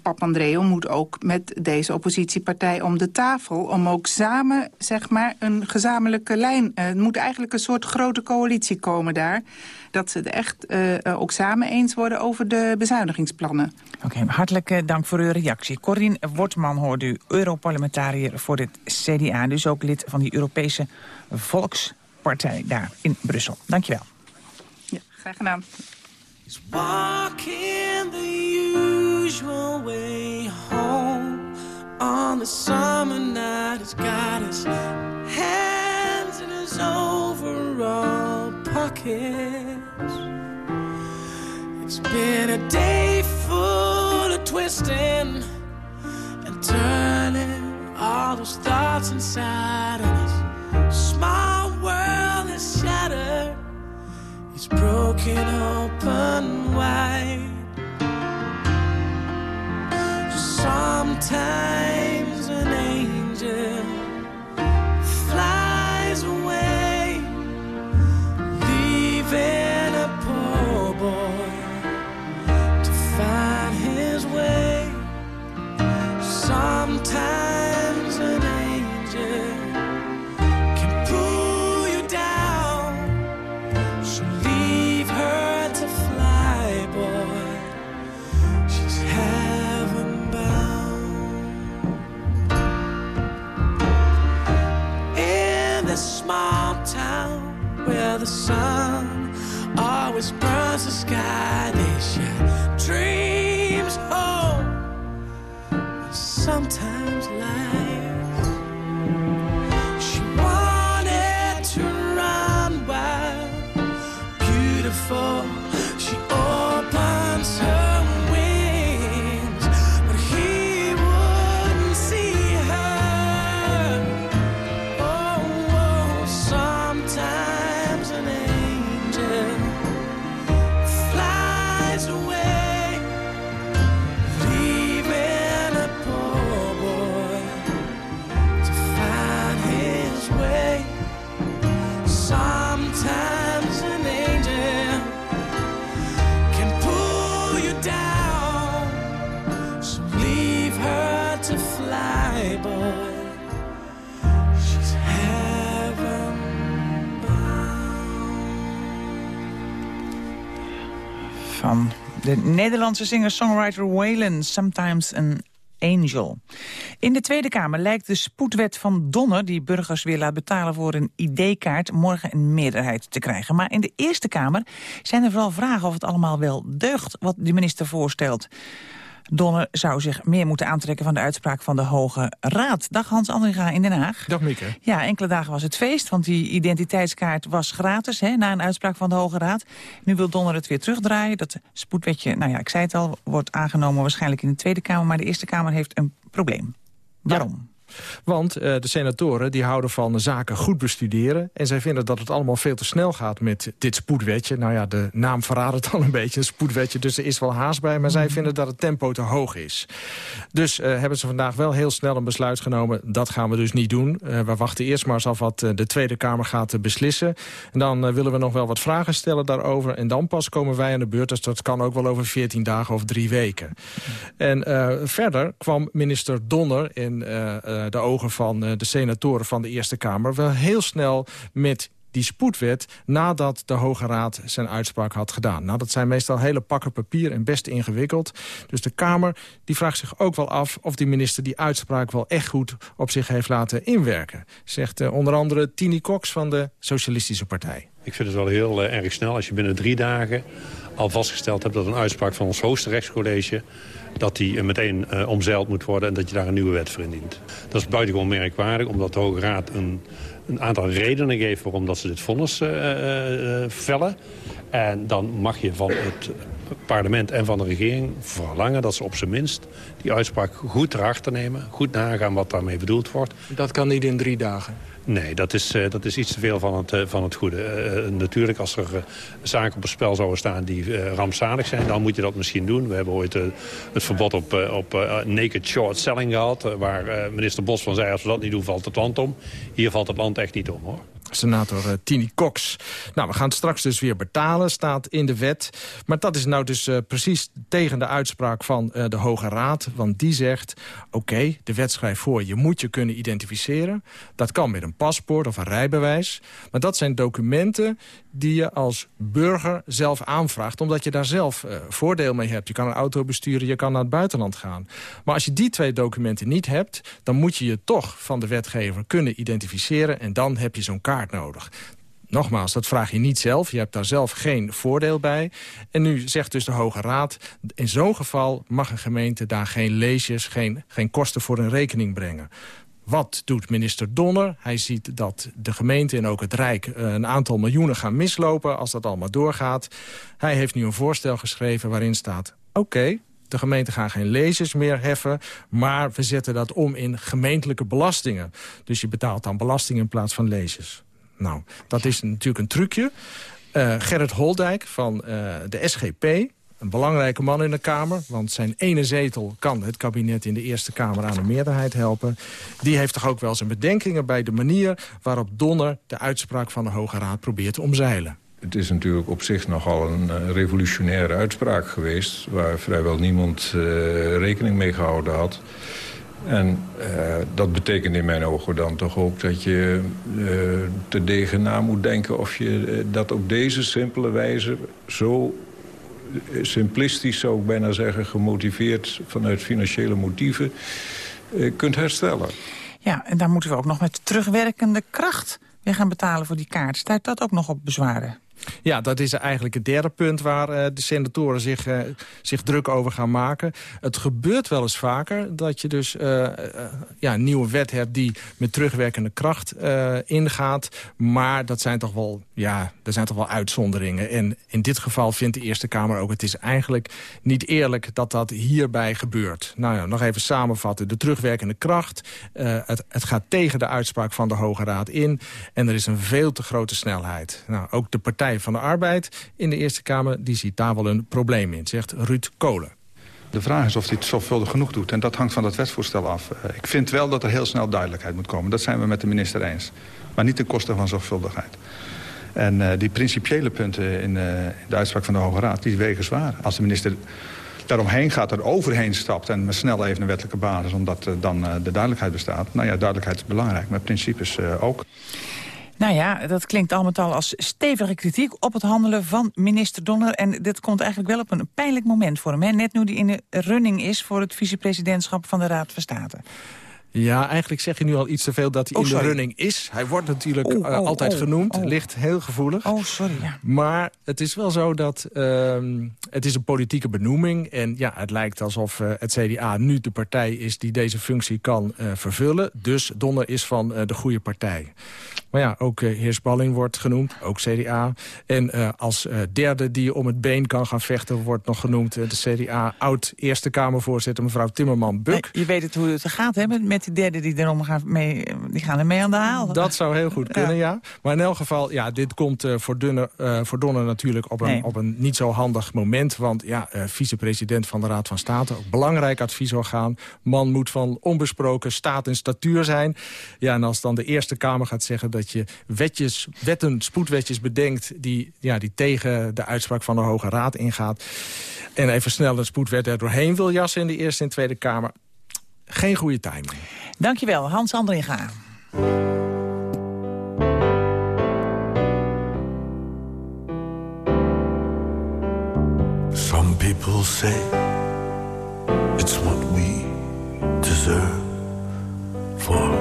Papandreou moet ook met deze oppositiepartij om de tafel... om ook samen, zeg maar, een gezamenlijke lijn... Het moet eigenlijk een soort grote coalitie komen daar... dat ze het echt uh, ook samen eens worden over de bezuinigingsplannen. Oké, okay, hartelijk uh, dank voor uw reactie. Corine Wortman hoort u, Europarlementariër voor het CDA... dus ook lid van die Europese Volkspartij daar in Brussel. Dank je wel. Ja, graag gedaan. Walking the usual way home on the summer night. Got his hands in his overall pockets. It's been a day full of twisting and turning all those thoughts inside, and his small world is shattered. It's broken open wide. Sometimes Sometimes de Nederlandse singer-songwriter Waylon, Sometimes an Angel. In de Tweede Kamer lijkt de spoedwet van Donner... die burgers weer laat betalen voor een ID-kaart... morgen een meerderheid te krijgen. Maar in de Eerste Kamer zijn er vooral vragen of het allemaal wel deugt... wat de minister voorstelt. Donner zou zich meer moeten aantrekken van de uitspraak van de Hoge Raad. Dag Hans Andringa in Den Haag. Dag Mieke. Ja, enkele dagen was het feest, want die identiteitskaart was gratis... Hè, na een uitspraak van de Hoge Raad. Nu wil Donner het weer terugdraaien. Dat spoedwetje, nou ja, ik zei het al, wordt aangenomen waarschijnlijk in de Tweede Kamer... maar de Eerste Kamer heeft een probleem. Waarom? Want uh, de senatoren die houden van zaken goed bestuderen. En zij vinden dat het allemaal veel te snel gaat met dit spoedwetje. Nou ja, de naam verraadt het al een beetje, een spoedwetje. Dus er is wel haast bij. Maar zij vinden dat het tempo te hoog is. Dus uh, hebben ze vandaag wel heel snel een besluit genomen. Dat gaan we dus niet doen. Uh, we wachten eerst maar eens af wat de Tweede Kamer gaat beslissen. En dan willen we nog wel wat vragen stellen daarover. En dan pas komen wij aan de beurt. Dus dat kan ook wel over 14 dagen of drie weken. En verder kwam minister Donner in de ogen van de senatoren van de Eerste Kamer... wel heel snel met die spoedwet nadat de Hoge Raad zijn uitspraak had gedaan. Nou, dat zijn meestal hele pakken papier en best ingewikkeld. Dus de Kamer die vraagt zich ook wel af of die minister die uitspraak wel echt goed op zich heeft laten inwerken. Zegt uh, onder andere Tini Cox van de Socialistische Partij. Ik vind het wel heel erg snel als je binnen drie dagen al vastgesteld hebt dat een uitspraak van ons hoogste rechtscollege dat die uh, meteen uh, omzeild moet worden en dat je daar een nieuwe wet voor indient. Dat is buitengewoon merkwaardig, omdat de Hoge Raad een, een aantal redenen geeft waarom dat ze dit vonnis uh, vellen. En dan mag je van het parlement en van de regering verlangen dat ze op zijn minst die uitspraak goed ter harte nemen, goed nagaan wat daarmee bedoeld wordt. Dat kan niet in drie dagen? Nee, dat is, uh, dat is iets te veel van het, uh, van het goede. Uh, natuurlijk, als er zaken op het spel zouden staan die rampzalig zijn... dan moet je dat misschien doen. We hebben ooit het verbod op, op naked short selling gehad... waar minister Bos van zei, als we dat niet doen, valt het land om. Hier valt het land echt niet om, hoor. Senator uh, Tini Cox. Nou, we gaan het straks dus weer betalen, staat in de wet. Maar dat is nou dus uh, precies tegen de uitspraak van uh, de Hoge Raad. Want die zegt, oké, de wet schrijft voor... je moet je kunnen identificeren. Dat kan met een paspoort of een rijbewijs. Maar dat zijn documenten die je als burger zelf aanvraagt... omdat je daar zelf voordeel mee hebt. Je kan een auto besturen, je kan naar het buitenland gaan. Maar als je die twee documenten niet hebt... dan moet je je toch van de wetgever kunnen identificeren... en dan heb je zo'n kaart nodig. Nogmaals, dat vraag je niet zelf. Je hebt daar zelf geen voordeel bij. En nu zegt dus de Hoge Raad... in zo'n geval mag een gemeente daar geen leesjes... Geen, geen kosten voor een rekening brengen. Wat doet minister Donner? Hij ziet dat de gemeente en ook het Rijk een aantal miljoenen gaan mislopen... als dat allemaal doorgaat. Hij heeft nu een voorstel geschreven waarin staat... oké, de gemeenten gaan geen lezers meer heffen... maar we zetten dat om in gemeentelijke belastingen. Dus je betaalt dan belasting in plaats van lezers. Nou, dat is natuurlijk een trucje. Uh, Gerrit Holdijk van uh, de SGP, een belangrijke man in de Kamer... want zijn ene zetel kan het kabinet in de Eerste Kamer aan een meerderheid helpen... die heeft toch ook wel zijn bedenkingen bij de manier... waarop Donner de uitspraak van de Hoge Raad probeert te omzeilen. Het is natuurlijk op zich nogal een uh, revolutionaire uitspraak geweest... waar vrijwel niemand rekening mee gehouden had. En uh, dat betekent in mijn ogen dan toch ook dat je te degen na moet denken... of je dat op deze simpele wijze zo simplistisch, zou ik bijna zeggen... gemotiveerd vanuit financiële motieven kunt herstellen. Ja, en daar moeten we ook nog met terugwerkende kracht weer gaan betalen voor die kaart. Stuit dat ook nog op bezwaren? Ja, dat is eigenlijk het derde punt waar uh, de senatoren zich, uh, zich druk over gaan maken. Het gebeurt wel eens vaker dat je dus uh, ja, een nieuwe wet hebt die met terugwerkende kracht ingaat. Maar dat zijn toch wel, ja, er zijn toch wel uitzonderingen. En in dit geval vindt de Eerste Kamer ook... het is eigenlijk niet eerlijk dat dat hierbij gebeurt. Nou ja, nog even samenvatten. De terugwerkende kracht. het, het gaat tegen de uitspraak van de Hoge Raad in. En er is een veel te grote snelheid. Nou, ook de partij van de Arbeid in de Eerste Kamer... die ziet daar wel een probleem in, zegt Ruud Kolen. De vraag is of het zorgvuldig genoeg doet. En dat hangt van dat wetsvoorstel af. Uh, ik vind wel dat er heel snel duidelijkheid moet komen. Dat zijn we met de minister eens. Maar niet ten koste van zorgvuldigheid. En uh, die principiële punten in, uh, de uitspraak van de Hoge Raad... die wegen zwaar. Als de minister daaromheen gaat, er overheen stapt... en snel even een wettelijke basis, omdat dan de duidelijkheid bestaat. Nou ja, duidelijkheid is belangrijk, maar principes ook. Nou ja, dat klinkt al met al als stevige kritiek op het handelen van minister Donner. En dit komt eigenlijk wel op een pijnlijk moment voor hem. Net nu hij in de running is voor het vicepresidentschap van de Raad van State. Ja, eigenlijk zeg je nu al iets te veel dat hij Oh, in de running is. Hij wordt natuurlijk Oh, eh, oh, altijd genoemd. Ligt heel gevoelig. Oh, sorry, ja. Maar het is wel zo dat ehm, het is een politieke benoeming. En ja, het lijkt alsof eh, het CDA nu de partij is die deze functie kan eh, vervullen. Dus Donner is van de goede partij. Maar ja, ook heer Sballing wordt genoemd, ook CDA. En als derde die om het been kan gaan vechten... wordt nog genoemd de CDA oud-Eerste Kamervoorzitter mevrouw Timmerman-Buk. Je weet het hoe het gaat hè, met, met die derde die, erom gaan mee, die gaan er mee aan de haal. Dat zou heel goed kunnen, ja. Maar in elk geval, ja, dit komt eh, voor, Dunne, eh, voor Donner natuurlijk op een, Nee. op een niet zo handig moment. Want ja, eh, vicepresident van de Raad van State, ook belangrijk adviesorgaan. Man moet van onbesproken staat en statuur zijn. Ja, en als dan de Eerste Kamer gaat zeggen dat je wetjes, wetten, spoedwetjes bedenkt... Die, ja, die tegen de uitspraak van de Hoge Raad ingaat... en even snel een spoedwet er doorheen wil jassen in de Eerste en Tweede Kamer... geen goede timing. Dankjewel, Hans Andringa. Some people say it's what we deserve for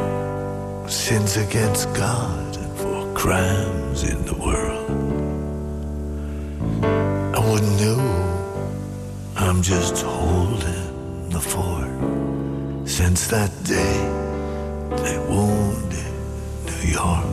sins against God and for crimes in the world. I wouldn't know, I'm just holding the fort. Since that day they wounded New York.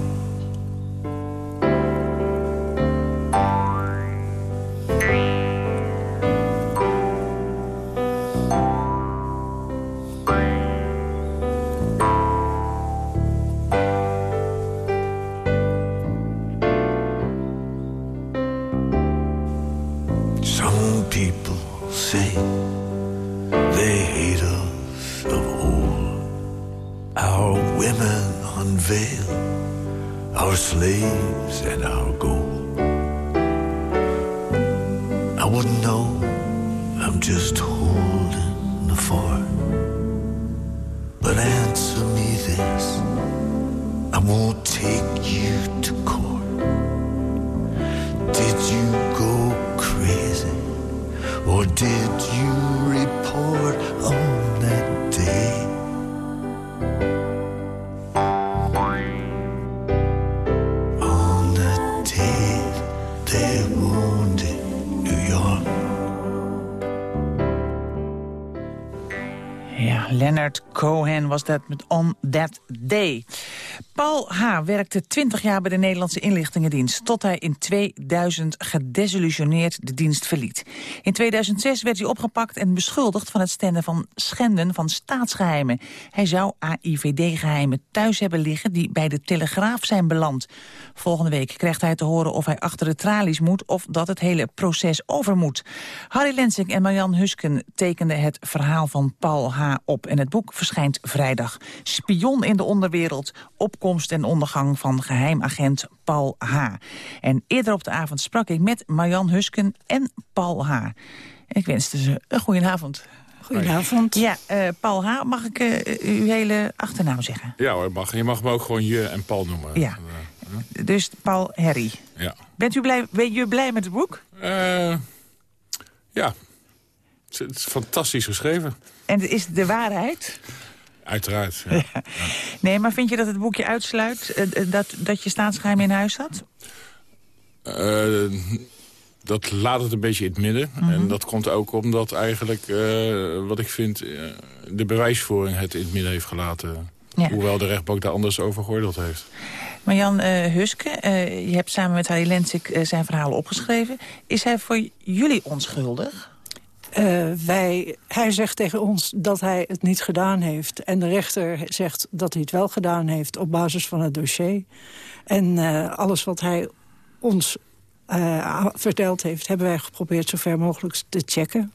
Was dat met On That Day. Paul H. werkte 20 jaar bij de Nederlandse inlichtingendienst... tot hij in 2000 gedesillusioneerd de dienst verliet. In 2006 werd hij opgepakt en beschuldigd van het stenden van schenden van staatsgeheimen. Hij zou AIVD-geheimen thuis hebben liggen die bij de Telegraaf zijn beland. Volgende week krijgt hij te horen of hij achter de tralies moet... of dat het hele proces over moet. Harry Lensing en Marjan Husken tekenden het verhaal van Paul H. op. En het boek verschijnt vrijdag. Spion in de onderwereld, opkomst en ondergang van geheimagent Paul H. En eerder op de avond sprak ik met Marjan Husken en Paul H. Ik wenste ze een goede avond. Goedenavond. Ja, eh, Paul H., mag ik eh, uw hele achternaam zeggen? Ja hoor, mag. je mag me ook gewoon je en Paul noemen. Ja. Dus Paul Harry. Ja. Bent u blij, ben je blij met het boek? Eh, ja. Het is, het is fantastisch geschreven. En is het de waarheid? Uiteraard, [LAUGHS] ja. Nee, maar vind je dat het boekje uitsluit eh, eh, dat, dat je staatsgeheim in huis had? Eh, dat laat het een beetje in het midden. Mhm. En dat komt ook omdat eigenlijk, wat ik vind... de bewijsvoering het in het midden heeft gelaten. Ja. Hoewel de rechtbank daar anders over geoordeeld heeft. Marjan eh Huske, je hebt samen met Harry Lensik zijn verhalen opgeschreven. Is hij voor jullie onschuldig? Eh, wij, hij zegt tegen ons dat hij het niet gedaan heeft. En de rechter zegt dat hij het wel gedaan heeft op basis van het dossier. En eh, alles wat hij ons eh, verteld heeft... hebben wij geprobeerd zo ver mogelijk te checken.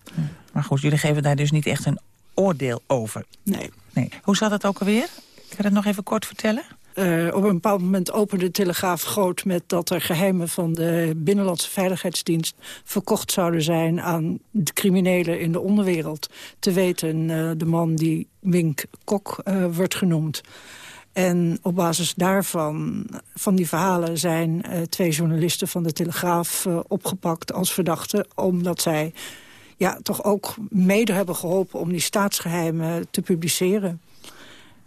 Maar goed, jullie geven daar dus niet echt een oordeel over. Nee. nee. Hoe zat het ook alweer? Kan je dat nog even kort vertellen? Eh, op een bepaald moment opende de Telegraaf groot met dat er geheimen van de Binnenlandse Veiligheidsdienst verkocht zouden zijn aan de criminelen in de onderwereld. Te weten eh, de man die Wink Kok eh, wordt genoemd. En op basis daarvan, van die verhalen, zijn twee journalisten van de Telegraaf opgepakt als verdachten. Omdat zij ja, toch ook mede hebben geholpen om die staatsgeheimen te publiceren.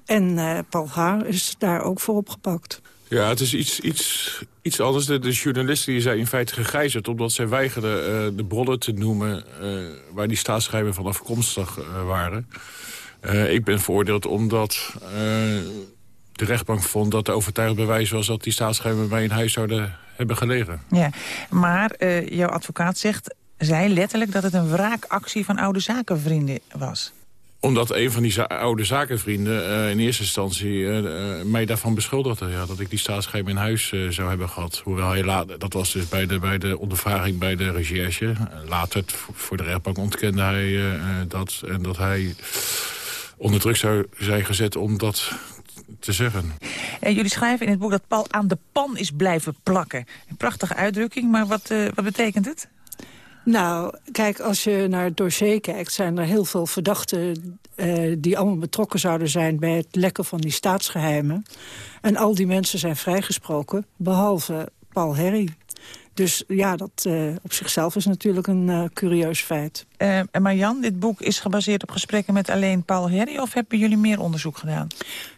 En eh, Paul Haar is daar ook voor opgepakt. Ja, het is iets, iets, iets anders. De, de journalisten die zijn in feite gegijzerd... omdat zij weigerden eh, de bronnen te noemen... eh, waar die staatsgeheimen van afkomstig eh, waren. Eh, ik ben veroordeeld omdat eh, de rechtbank vond... dat de overtuigend bewijs was dat die staatsgeheimen bij mij in huis zouden hebben gelegen. Ja, maar eh, jouw advocaat zegt, zei letterlijk dat het een wraakactie van oude zakenvrienden was. Omdat een van die oude zakenvrienden eh, in eerste instantie eh, eh, mij daarvan beschuldigde. Ja, dat ik die staatsgeheimen in huis zou hebben gehad. Hoewel hij later, dat was dus bij de, bij de ondervraging bij de recherche. Later voor de rechtbank ontkende hij dat. En dat hij onder druk zou zijn gezet om dat te zeggen. En jullie schrijven in het boek dat Paul aan de pan is blijven plakken. Een prachtige uitdrukking, maar wat, wat betekent het? Nou, kijk, als je naar het dossier kijkt... zijn er heel veel verdachten eh, die allemaal betrokken zouden zijn... bij het lekken van die staatsgeheimen. En al die mensen zijn vrijgesproken, behalve Paul Herry. Dus ja, dat eh, op zichzelf is natuurlijk een eh, curieus feit. Eh, en Marjan, dit boek is gebaseerd op gesprekken met alleen Paul Herry... of hebben jullie meer onderzoek gedaan?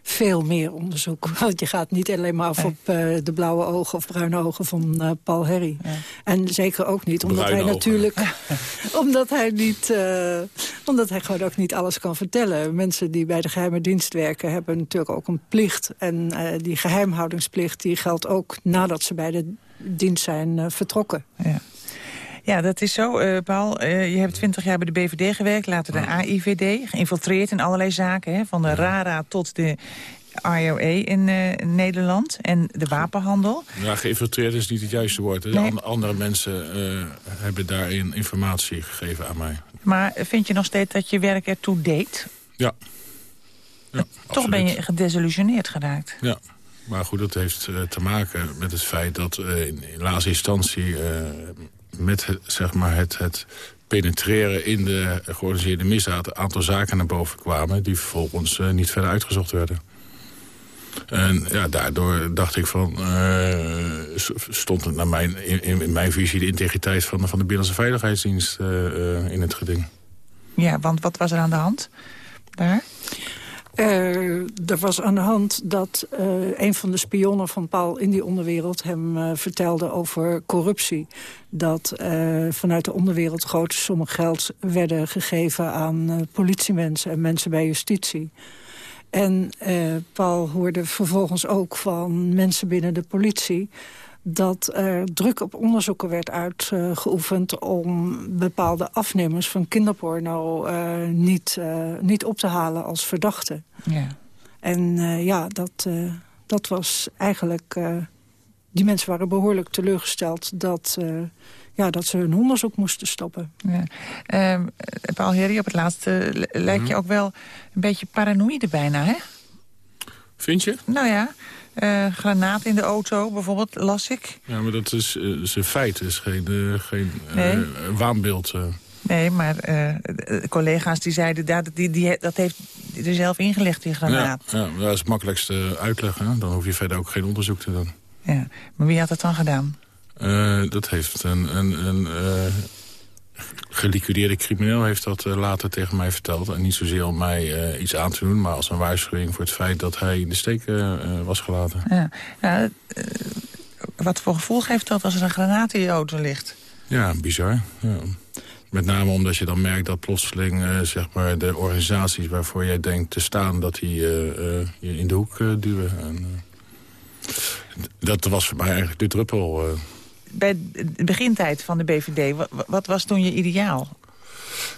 Veel meer onderzoek. [LAUGHS] Want je gaat niet alleen maar af op eh, de blauwe ogen of bruine ogen van eh, Paul Herry. En zeker ook niet omdat Bruine hij ogen. natuurlijk... [LAUGHS] [LAUGHS] omdat hij niet... eh, omdat hij gewoon ook niet alles kan vertellen. Mensen die bij de geheime dienst werken hebben natuurlijk ook een plicht. En eh, die geheimhoudingsplicht die geldt ook nadat ze bij de dienst zijn eh, vertrokken. Ja. Ja, dat is zo, eh, Paul. Eh, je hebt twintig jaar bij de BVD gewerkt, later de AIVD. Geïnfiltreerd in allerlei zaken, hè, van de RARA tot de IOE in eh, Nederland. En de wapenhandel. Ja, geïnfiltreerd is niet het juiste woord. Nee. Andere mensen eh, hebben daarin informatie gegeven aan mij. Maar vind je nog steeds dat je werk ertoe deed? Ja. ja Toch ben je gedesillusioneerd geraakt. Ja, maar goed, dat heeft eh, te maken met het feit dat eh, in, in laatste instantie... eh, met het, zeg maar het, het penetreren in de georganiseerde misdaad... een aantal zaken naar boven kwamen... die vervolgens niet verder uitgezocht werden. En ja, daardoor dacht ik van... stond het naar mijn, in, in mijn visie de integriteit van, van de Binnenlandse Veiligheidsdienst in het geding. Ja, want wat was er aan de hand daar? Eh, er was aan de hand dat eh, een van de spionnen van Paul in die onderwereld... hem eh, vertelde over corruptie. Dat vanuit de onderwereld grote sommen geld werden gegeven aan politiemensen... en mensen bij justitie. En Paul hoorde vervolgens ook van mensen binnen de politie dat er druk op onderzoeken werd uitgeoefend... om bepaalde afnemers van kinderporno eh, niet, eh, niet op te halen als verdachten. Ja. En eh, ja, dat, eh, dat was eigenlijk... eh, die mensen waren behoorlijk teleurgesteld dat, eh, ja, dat ze hun onderzoek moesten stoppen. Ja. Ehm, Paul Herry, op het laatste lijkt Mhm. je ook wel een beetje paranoïde bijna, hè? Vind je? Nou ja, eh granaat in de auto bijvoorbeeld, las ik. Ja, maar dat is, eh, is een feit. Is geen, eh, geen Nee. waanbeeld. Nee, maar collega's die zeiden, dat, die, die, dat heeft er zelf ingelegd, die granaat. Ja, ja, dat is het makkelijkste uitleggen. hè. Dan hoef je verder ook geen onderzoek te doen. Ja. Maar wie had het dan gedaan? Dat heeft een, een, een, geliquideerde crimineel heeft dat eh, later tegen mij verteld. En niet zozeer om mij eh, iets aan te doen... maar als een waarschuwing voor het feit dat hij in de steek eh, was gelaten. Ja. Ja, wat voor gevoel geeft dat als er een granaat in je auto ligt? Ja, bizar. Ja. Met name omdat je dan merkt dat plotseling zeg maar de organisaties waarvoor jij denkt te staan... dat die je in de hoek duwen. En, dat was voor mij eigenlijk de druppel... Bij de begintijd van de BVD, wa- wa- wat was toen je ideaal?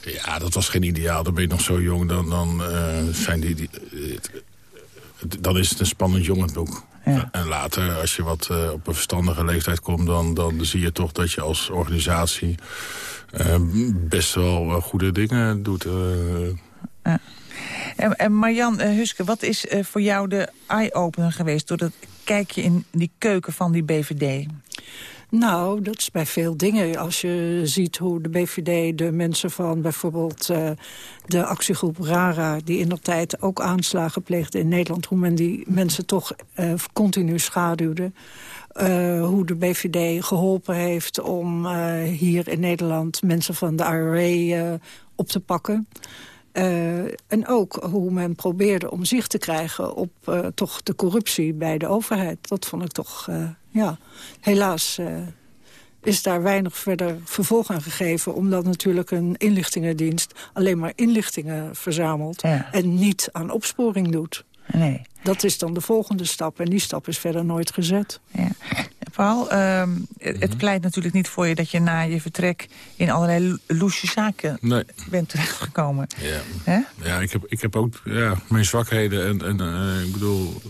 Ja, dat was geen ideaal. Dan ben je nog zo jong, dan, dan, eh, zijn die, die, eh, dan is het een spannend jongenboek. En later, als je wat eh, op een verstandige leeftijd komt... Dan, dan zie je toch dat je als organisatie best wel goede dingen doet. En, en Marjan Huske, wat is voor jou de eye-opener geweest... door dat kijkje in die keuken van die BVD? Nou, dat is bij veel dingen. Als je ziet hoe de BVD de mensen van bijvoorbeeld eh, de actiegroep RARA... die in dat tijd ook aanslagen pleegde in Nederland... hoe men die mensen toch eh, continu schaduwde. Eh, hoe de BVD geholpen heeft om hier in Nederland mensen van de IRA op te pakken. En ook hoe men probeerde om zicht te krijgen op toch de corruptie bij de overheid. Dat vond ik toch, ja, helaas eh, is daar weinig verder vervolg aan gegeven... omdat natuurlijk een inlichtingendienst alleen maar inlichtingen verzamelt... en niet aan opsporing doet. Nee. Dat is dan de volgende stap en die stap is verder nooit gezet. Paul, ehm, het, het pleit natuurlijk niet voor je dat je na je vertrek... in allerlei lo- loesje zaken Nee. bent terechtgekomen. Ja. Ja, ik heb, ik heb ook ja, mijn zwakheden. En, en eh, ik bedoel,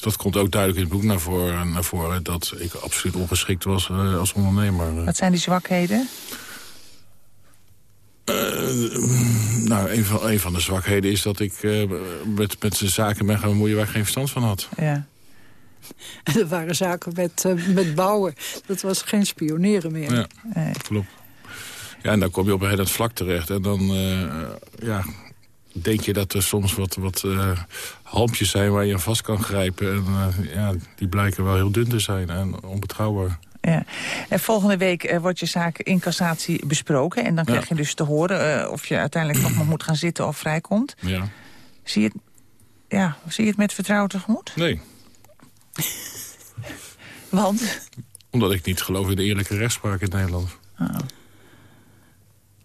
dat, komt ook duidelijk in het boek naar voren, naar voren dat ik absoluut ongeschikt was eh, als ondernemer. Wat zijn die zwakheden? Eh, nou, een van, een van de zwakheden is dat ik met, met zaken ben gaan bemoeien waar ik geen verstand van had. Ja. [LAUGHS] En er waren zaken met, eh, met bouwen. Dat was geen spioneren meer. Ja, klopt. Ja, en dan kom je op een heel vlak terecht. En dan eh, ja, denk je dat er soms wat, wat eh, halmpjes zijn waar je aan vast kan grijpen. En ja, die blijken wel heel dun te zijn en onbetrouwbaar. Ja. En volgende week wordt je zaak in cassatie besproken. En dan krijg je dus te horen of je uiteindelijk nog maar moet gaan zitten of vrijkomt. Ja. Zie je het, ja, zie je het met vertrouwen tegemoet? Nee, [LAUGHS] Want? omdat ik niet geloof in de eerlijke rechtspraak in Nederland. Oh.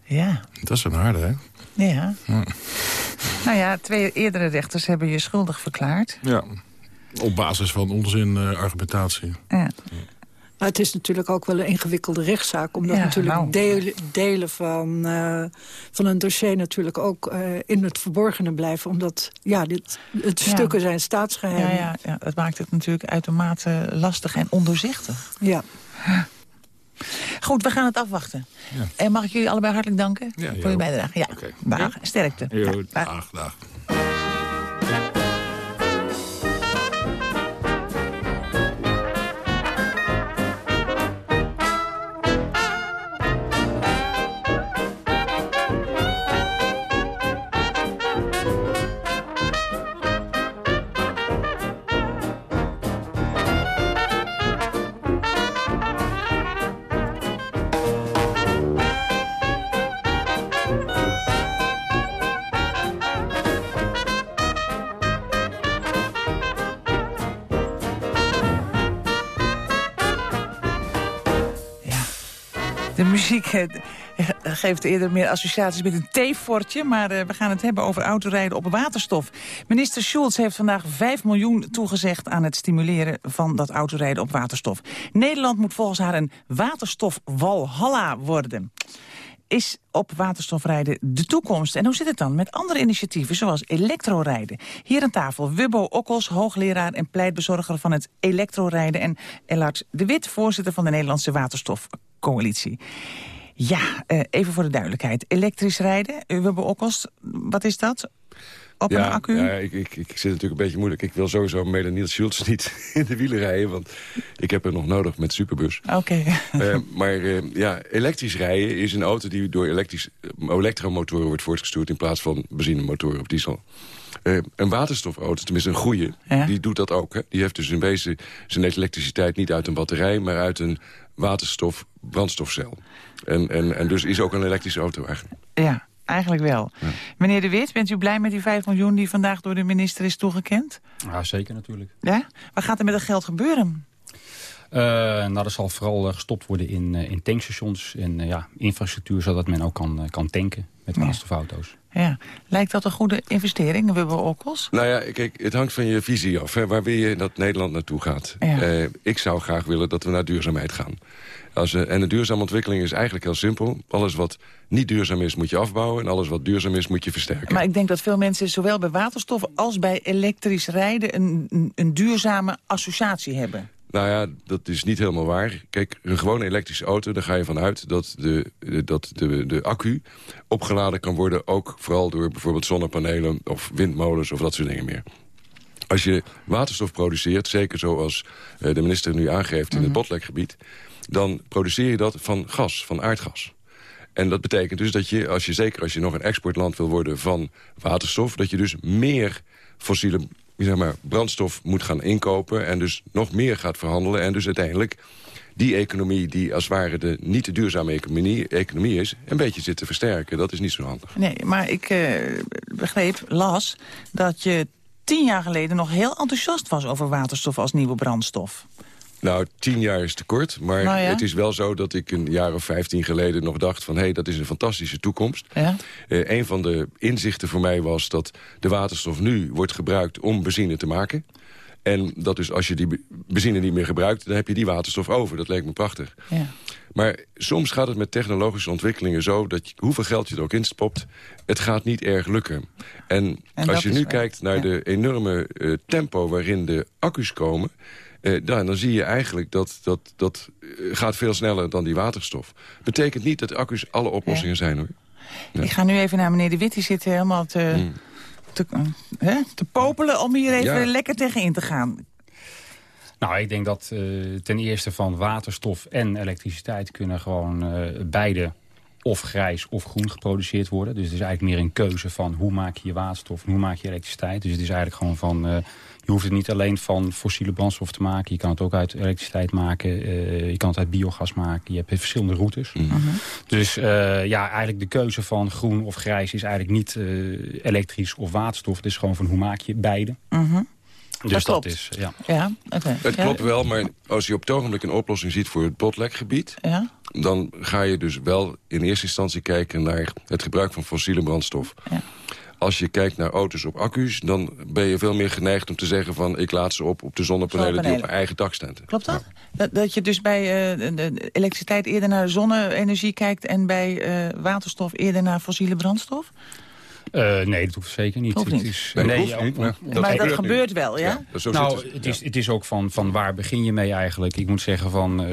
Ja. Dat is een harde, hè? Ja. Ja. Nou ja, twee eerdere rechters hebben je schuldig verklaard. Ja. Op basis van onzin eh, argumentatie. Ja. Maar het is natuurlijk ook wel een ingewikkelde rechtszaak... omdat Ja, natuurlijk nou. delen, delen van, eh, van een dossier natuurlijk ook eh, in het verborgene blijven. Omdat ja, dit, het Ja. stukken zijn staatsgeheim. Ja, ja, ja, dat maakt het natuurlijk uitermate lastig en ondoorzichtig. Ja. Goed, we gaan het afwachten. En mag ik jullie allebei hartelijk danken Ja, voor jou. je bijdrage? Ja, dag. Sterkte. Jo, Ja, dag. dag, dag. Muziek eh, geeft eerder meer associaties met een theefortje... maar eh, we gaan het hebben over autorijden op waterstof. Minister Schulz heeft vandaag 5 miljoen toegezegd... aan het stimuleren van dat autorijden op waterstof. Nederland moet volgens haar een waterstofwalhalla worden. Is op waterstof rijden de toekomst? En hoe zit het dan met andere initiatieven zoals elektrorijden? Hier aan tafel Wubbo Okkels, hoogleraar en pleitbezorger van het elektrorijden... en Ellard de Wit, voorzitter van de Nederlandse Waterstofcoalitie. Ja, eh, even voor de duidelijkheid. Elektrisch rijden, eh, Wubbo Okkels, wat is dat? Op ja, een accu? Ja, ik, ik, ik zit natuurlijk een beetje moeilijk. Ik wil sowieso mede Niels Schultz niet [LAUGHS] in de wielen rijden... want ik heb er nog nodig met Superbus. Oké. Eh, maar ja, elektrisch rijden is een auto die door elektrisch, elektromotoren wordt voortgestuurd... in plaats van benzinemotoren op diesel. Een waterstofauto, tenminste een goede, die doet dat ook. Hè? Die heeft dus in wezen zijn elektriciteit niet uit een batterij... maar uit een waterstof-brandstofcel. En, en, en dus is ook een elektrische auto eigenlijk. Ja, eigenlijk wel. Meneer De Wit, bent u blij met die 5 miljoen... die vandaag door de minister is toegekend? Ja, zeker natuurlijk. Ja? Wat gaat er met dat geld gebeuren? Uh, nou, dat zal vooral uh, gestopt worden in, uh, in tankstations en ja, infrastructuur... zodat men ook kan, kan tanken met waterstofauto's. Ja. Lijkt dat een goede investering, Wubbe Okkels? Nou ja, kijk, het hangt van je visie af. Hè. Waar wil je dat Nederland naartoe gaat? Ja. ik zou graag willen dat we naar duurzaamheid gaan. Als, en de duurzame ontwikkeling is eigenlijk heel simpel. Alles wat niet duurzaam is, moet je afbouwen. En alles wat duurzaam is, moet je versterken. Maar ik denk dat veel mensen zowel bij waterstof als bij elektrisch rijden... een, een duurzame associatie hebben. Nou ja, dat is niet helemaal waar. Kijk, een gewone elektrische auto, daar ga je vanuit dat de, dat de, de accu opgeladen kan worden... ook vooral door bijvoorbeeld zonnepanelen of windmolens of dat soort dingen meer. Als je waterstof produceert, zeker zoals de minister nu aangeeft in het botlekgebied... dan produceer je dat van gas, van aardgas. En dat betekent dus dat je, als je zeker als je nog een exportland wil worden van waterstof... dat je dus meer fossiele zeg maar, brandstof moet gaan inkopen... en dus nog meer gaat verhandelen en dus uiteindelijk die economie die als het ware de niet te duurzame economie, economie is... een beetje zit te versterken. Dat is niet zo handig. Nee, maar ik uh, begreep, las, dat je tien jaar geleden nog heel enthousiast was... over waterstof als nieuwe brandstof. Nou, tien jaar is te kort, maar Nou ja. het is wel zo dat ik een jaar of vijftien geleden nog dacht van... hé, hey, dat is een fantastische toekomst. Ja? Eh, een van de inzichten voor mij was dat de waterstof nu wordt gebruikt om benzine te maken. En dat dus als je die be- benzine niet meer gebruikt, dan heb je die waterstof over. Dat leek me prachtig. Ja. Maar soms gaat het met technologische ontwikkelingen zo... dat je, hoeveel geld je er ook instopt, het gaat niet erg lukken. En, als je nu waar, kijkt naar ja. de enorme eh, tempo waarin de accu's komen... eh, dan, dan zie je eigenlijk dat dat, dat eh, gaat veel sneller dan die waterstof. Betekent niet dat accu's alle oplossingen zijn, hoor. Ik ga nu even naar meneer De Wit, die zit helemaal te, te, hè, te popelen... om hier even Ja. lekker tegenin te gaan. Nou, ik denk dat eh, ten eerste van waterstof en elektriciteit kunnen gewoon eh, beide of grijs of groen geproduceerd worden. Dus het is eigenlijk meer een keuze van hoe maak je je waterstof en hoe maak je elektriciteit. Dus het is eigenlijk gewoon van, eh, je hoeft het niet alleen van fossiele brandstof te maken. Je kan het ook uit elektriciteit maken, eh, je kan het uit biogas maken. Je hebt verschillende routes. Dus eh, ja, eigenlijk de keuze van groen of grijs is eigenlijk niet eh, elektrisch of waterstof. Het is gewoon van hoe maak je beide. Mhm. Dus Dat dat, klopt. is, ja. Ja, oké. Het Ja, klopt wel, maar als je op het ogenblik een oplossing ziet voor het botlekgebied... Ja? dan ga je dus wel in eerste instantie kijken naar het gebruik van fossiele brandstof. Als je kijkt naar auto's op accu's, dan ben je veel meer geneigd om te zeggen van... ik laat ze op op de zonnepanelen die op mijn eigen dak staan. Klopt dat? dat? Dat je dus bij eh, de, de elektriciteit eerder naar zonne-energie kijkt... en bij eh, waterstof eerder naar fossiele brandstof? Eh, nee, dat hoeft zeker niet. Hoeft Het is, Nee, dat nee, hoeft ja, niet, maar dat maar dat gebeurt nu. wel, ja? Ja, zo nou, zit het, het, is, het is ook van, van waar begin je mee eigenlijk. Ik moet zeggen van, eh,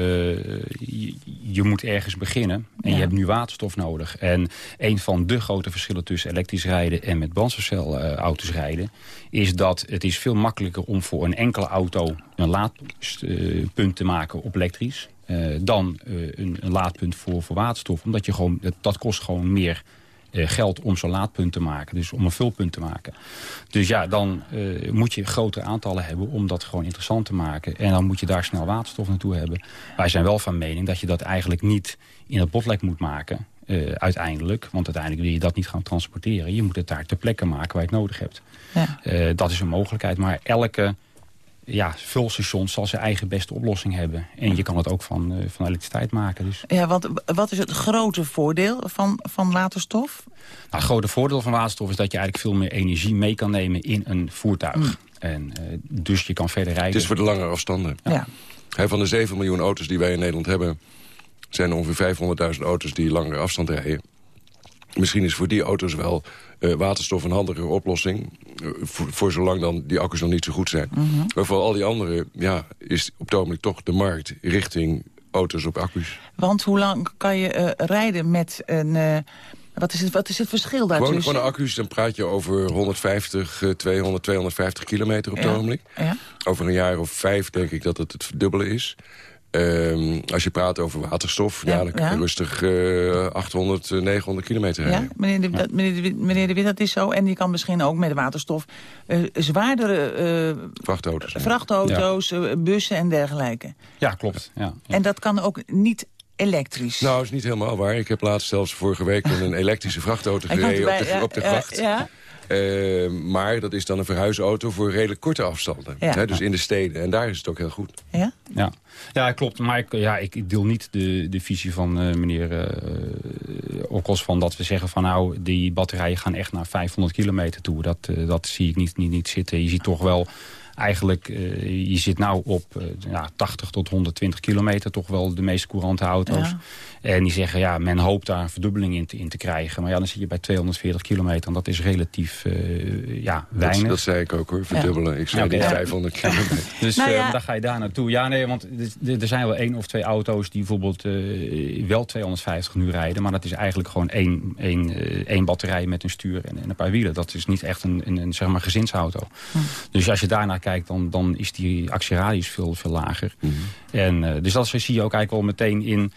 je, je moet ergens beginnen. En Ja. je hebt nu waterstof nodig. En een van de grote verschillen tussen elektrisch rijden... en met brandstofcelauto's rijden... is dat het is veel makkelijker om voor een enkele auto... een laadpunt te maken op elektrisch... eh, dan eh, een, een laadpunt voor, voor waterstof. Omdat je gewoon, dat, dat kost gewoon meer eh, geld om zo'n laadpunt te maken. Dus om een vulpunt te maken. Dus ja, dan eh, moet je grotere aantallen hebben om dat gewoon interessant te maken. En dan moet je daar snel waterstof naartoe hebben. Wij zijn wel van mening dat je dat eigenlijk niet in het botlek moet maken. eh, uiteindelijk, want uiteindelijk wil je dat niet gaan transporteren. Je moet het daar ter plekke maken waar je het nodig hebt. Ja. Eh, dat is een mogelijkheid, maar elke ja, vulstation zal zijn eigen beste oplossing hebben. En je kan het ook van, eh, van elektriciteit maken. Dus Ja, want wat is het grote voordeel van, van waterstof? Nou, het grote voordeel van waterstof is dat je eigenlijk veel meer energie mee kan nemen in een voertuig. En eh, dus je kan verder rijden. Het is voor de langere afstanden. Ja. Hè, Van de 7 miljoen auto's die wij in Nederland hebben... zijn er ongeveer 500.000 auto's die langere afstand rijden. Misschien is voor die auto's wel eh, waterstof een handigere oplossing. eh, voor, voor zolang dan die accu's nog niet zo goed zijn. Maar voor al die andere ja, is op het ogenblik toch de markt richting auto's op accu's. Want hoe lang kan je eh, rijden met een... wat, is het, wat is het verschil daartussen? gewoon accu's, dan praat je over 150, eh, 200, 250 kilometer op het Ja. ogenblik. Ja. Over een jaar of vijf denk ik dat het het verdubbelen is. Ehm, als je praat over waterstof, ja, Ja, dan kan je ja. rustig eh, 800, eh, 900 kilometer rijden. Ja, meneer de, dat, meneer, de, Wit- meneer de Wit, dat is zo. En die kan misschien ook met waterstof eh, zwaardere eh, Vrachtauto's. vrachtauto's, eh, bussen en dergelijke. Ja, klopt. Ja. En dat kan ook niet elektrisch. Nou, dat is niet helemaal waar. Ik heb laatst zelfs vorige week met een elektrische vrachtauto [LAUGHS] gereden op de, ja, op de ja, gracht. ja. Eh, maar dat is dan een verhuisauto voor redelijk korte afstanden. Ja. Hè, dus in de steden. En daar is het ook heel goed. Ja? Ja, ja klopt. Maar ik, ja, ik, deel niet de, de visie van eh, meneer uh, Okkels... van dat we zeggen van nou, die batterijen gaan echt naar 500 kilometer toe. Dat, dat zie ik niet, niet, niet zitten. Je ziet toch wel eigenlijk, eh, je zit nou op eh, ja, 80 tot 120 kilometer... toch wel de meest courante auto's. Ja. En die zeggen, ja, men hoopt daar een verdubbeling in te, in te krijgen. Maar ja, dan zit je bij 240 kilometer. En dat is relatief eh, ja, weinig. Dat, dat zei ik ook hoor, verdubbelen. Ik zei niet ja. 500 kilometer. [LAUGHS] Dus Nou eh, dan ga je daar naartoe. Ja, nee, want er- zijn wel één of twee auto's die bijvoorbeeld eh, wel 250 nu rijden. Maar dat is eigenlijk gewoon één, één, één batterij met een stuur en, en een paar wielen. Dat is niet echt een, een, een, zeg maar gezinsauto. Dus als je daarnaar kijkt, dan, dan is die actieradius veel, veel lager. En, eh, dus dat zie je ook eigenlijk al meteen in...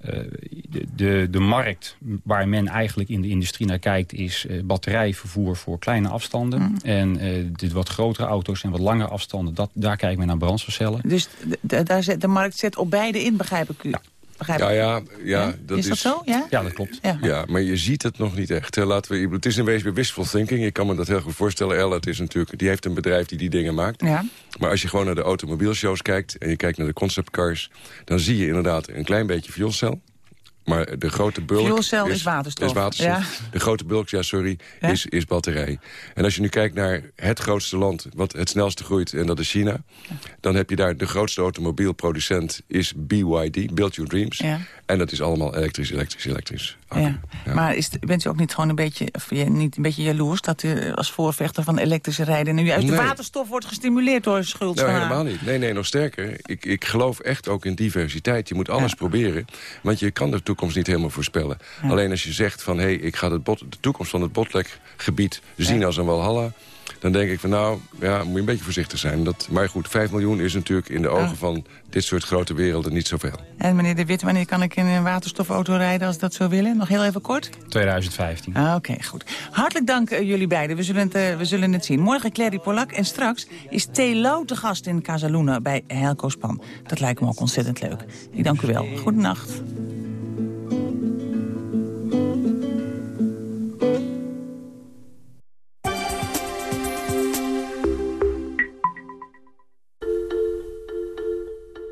eh, de, de, de markt waar men eigenlijk in de industrie naar kijkt... is eh, batterijvervoer voor kleine afstanden. En eh, de wat grotere auto's en wat langere afstanden... Dat, daar kijkt men naar brandstofcellen. Dus daar zet, de markt zet op beide in, begrijp ik u. Begrijp Ja, ik. ja, ja, dat is is... dat zo? Ja? Ja, dat klopt. Ja. Ja, maar je ziet het nog niet echt. hè. Laten we, het is een wezen wishful thinking. Ik kan me dat heel goed voorstellen. Elliot is natuurlijk, die heeft een bedrijf die die dingen maakt. Ja. Maar als je gewoon naar de automobielshows kijkt... en je kijkt naar de conceptcars... dan zie je inderdaad een klein beetje fuelcel. Maar de grote bulk... Fuelcel is waterstof. Is waterstof. Ja. De grote bulk, ja, sorry, Ja. Is, is batterij. En als je nu kijkt naar het grootste land... wat het snelste groeit, en dat is China... dan heb je daar de grootste automobielproducent... is BYD, Build Your Dreams. En dat is allemaal elektrisch, elektrisch, elektrisch. Ja. Maar is, bent u ook niet gewoon een beetje, of je, niet een beetje jaloers... dat u als voorvechter van elektrische rijden... nu juist de waterstof wordt gestimuleerd door Schultz Nou, helemaal niet. Nee, nee, nog sterker. Ik, ik geloof echt ook in diversiteit. Je moet alles proberen, want je kan de toekomst niet helemaal voorspellen. Alleen als je zegt van, hé, hey, ik ga het bot, de toekomst van het botlekgebied zien als een walhalla... dan denk ik van, nou, ja, moet je een beetje voorzichtig zijn. Dat, maar goed, 5 miljoen is natuurlijk in de ogen Ja. van dit soort grote werelden niet zoveel. En meneer De Wit, wanneer kan ik in een waterstofauto rijden als ik dat zou willen? Nog heel even kort? 2015. Ah, Oké, goed. Hartelijk dank eh, jullie beiden. We zullen, het, eh, we zullen het zien. Morgen Clary Polak en straks is Thelo te gast in Casaluna bij Helco Span. Dat lijkt me ook ontzettend leuk. Ik dank u wel. Goedenacht.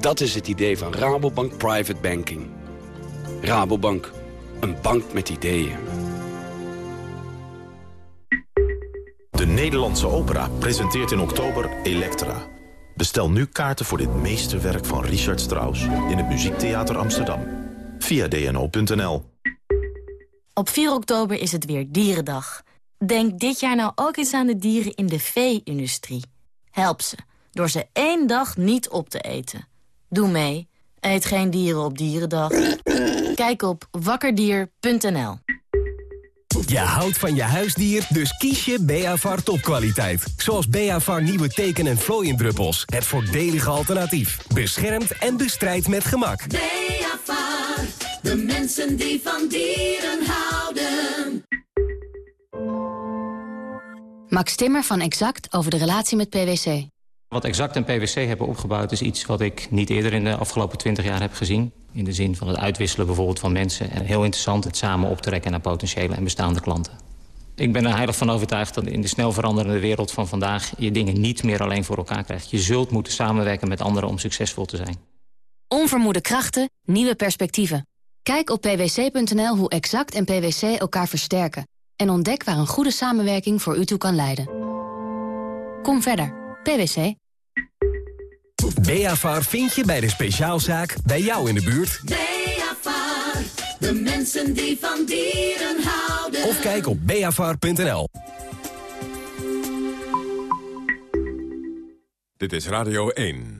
Dat is het idee van Rabobank Private Banking. Rabobank, een bank met ideeën. De Nederlandse Opera presenteert in oktober Elektra. Bestel nu kaarten voor dit meesterwerk van Richard Strauss... in het Muziektheater Amsterdam. Via dno.nl. Op 4 oktober is het weer Dierendag. Denk dit jaar nou ook eens aan de dieren in de vee-industrie. Help ze, door ze één dag niet op te eten. Doe mee. Eet geen dieren op Dierendag. Kijk op wakkerdier.nl. Je houdt van je huisdier, dus kies je Beavar topkwaliteit. Zoals Beavar nieuwe teken- en vlooiendruppels. Het voordelige alternatief. Beschermt en bestrijdt met gemak. Beavar, de mensen die van dieren houden. Max Timmer van Exact over de relatie met PwC. Wat Exact en PwC hebben opgebouwd is iets wat ik niet eerder in de afgelopen 20 jaar heb gezien. In de zin van het uitwisselen bijvoorbeeld van mensen. En heel interessant het samen optrekken naar potentiële en bestaande klanten. Ik ben er heilig van overtuigd dat in de snel veranderende wereld van vandaag... je dingen niet meer alleen voor elkaar krijgt. Je zult moeten samenwerken met anderen om succesvol te zijn. Onvermoede krachten, nieuwe perspectieven. Kijk op pwc.nl hoe Exact en PwC elkaar versterken. En ontdek waar een goede samenwerking voor u toe kan leiden. Kom verder. PwC. Beafar vind je bij de speciaalzaak bij jou in de buurt. Beafar, de mensen die van dieren houden. Of kijk op beafar.nl. Dit is Radio 1.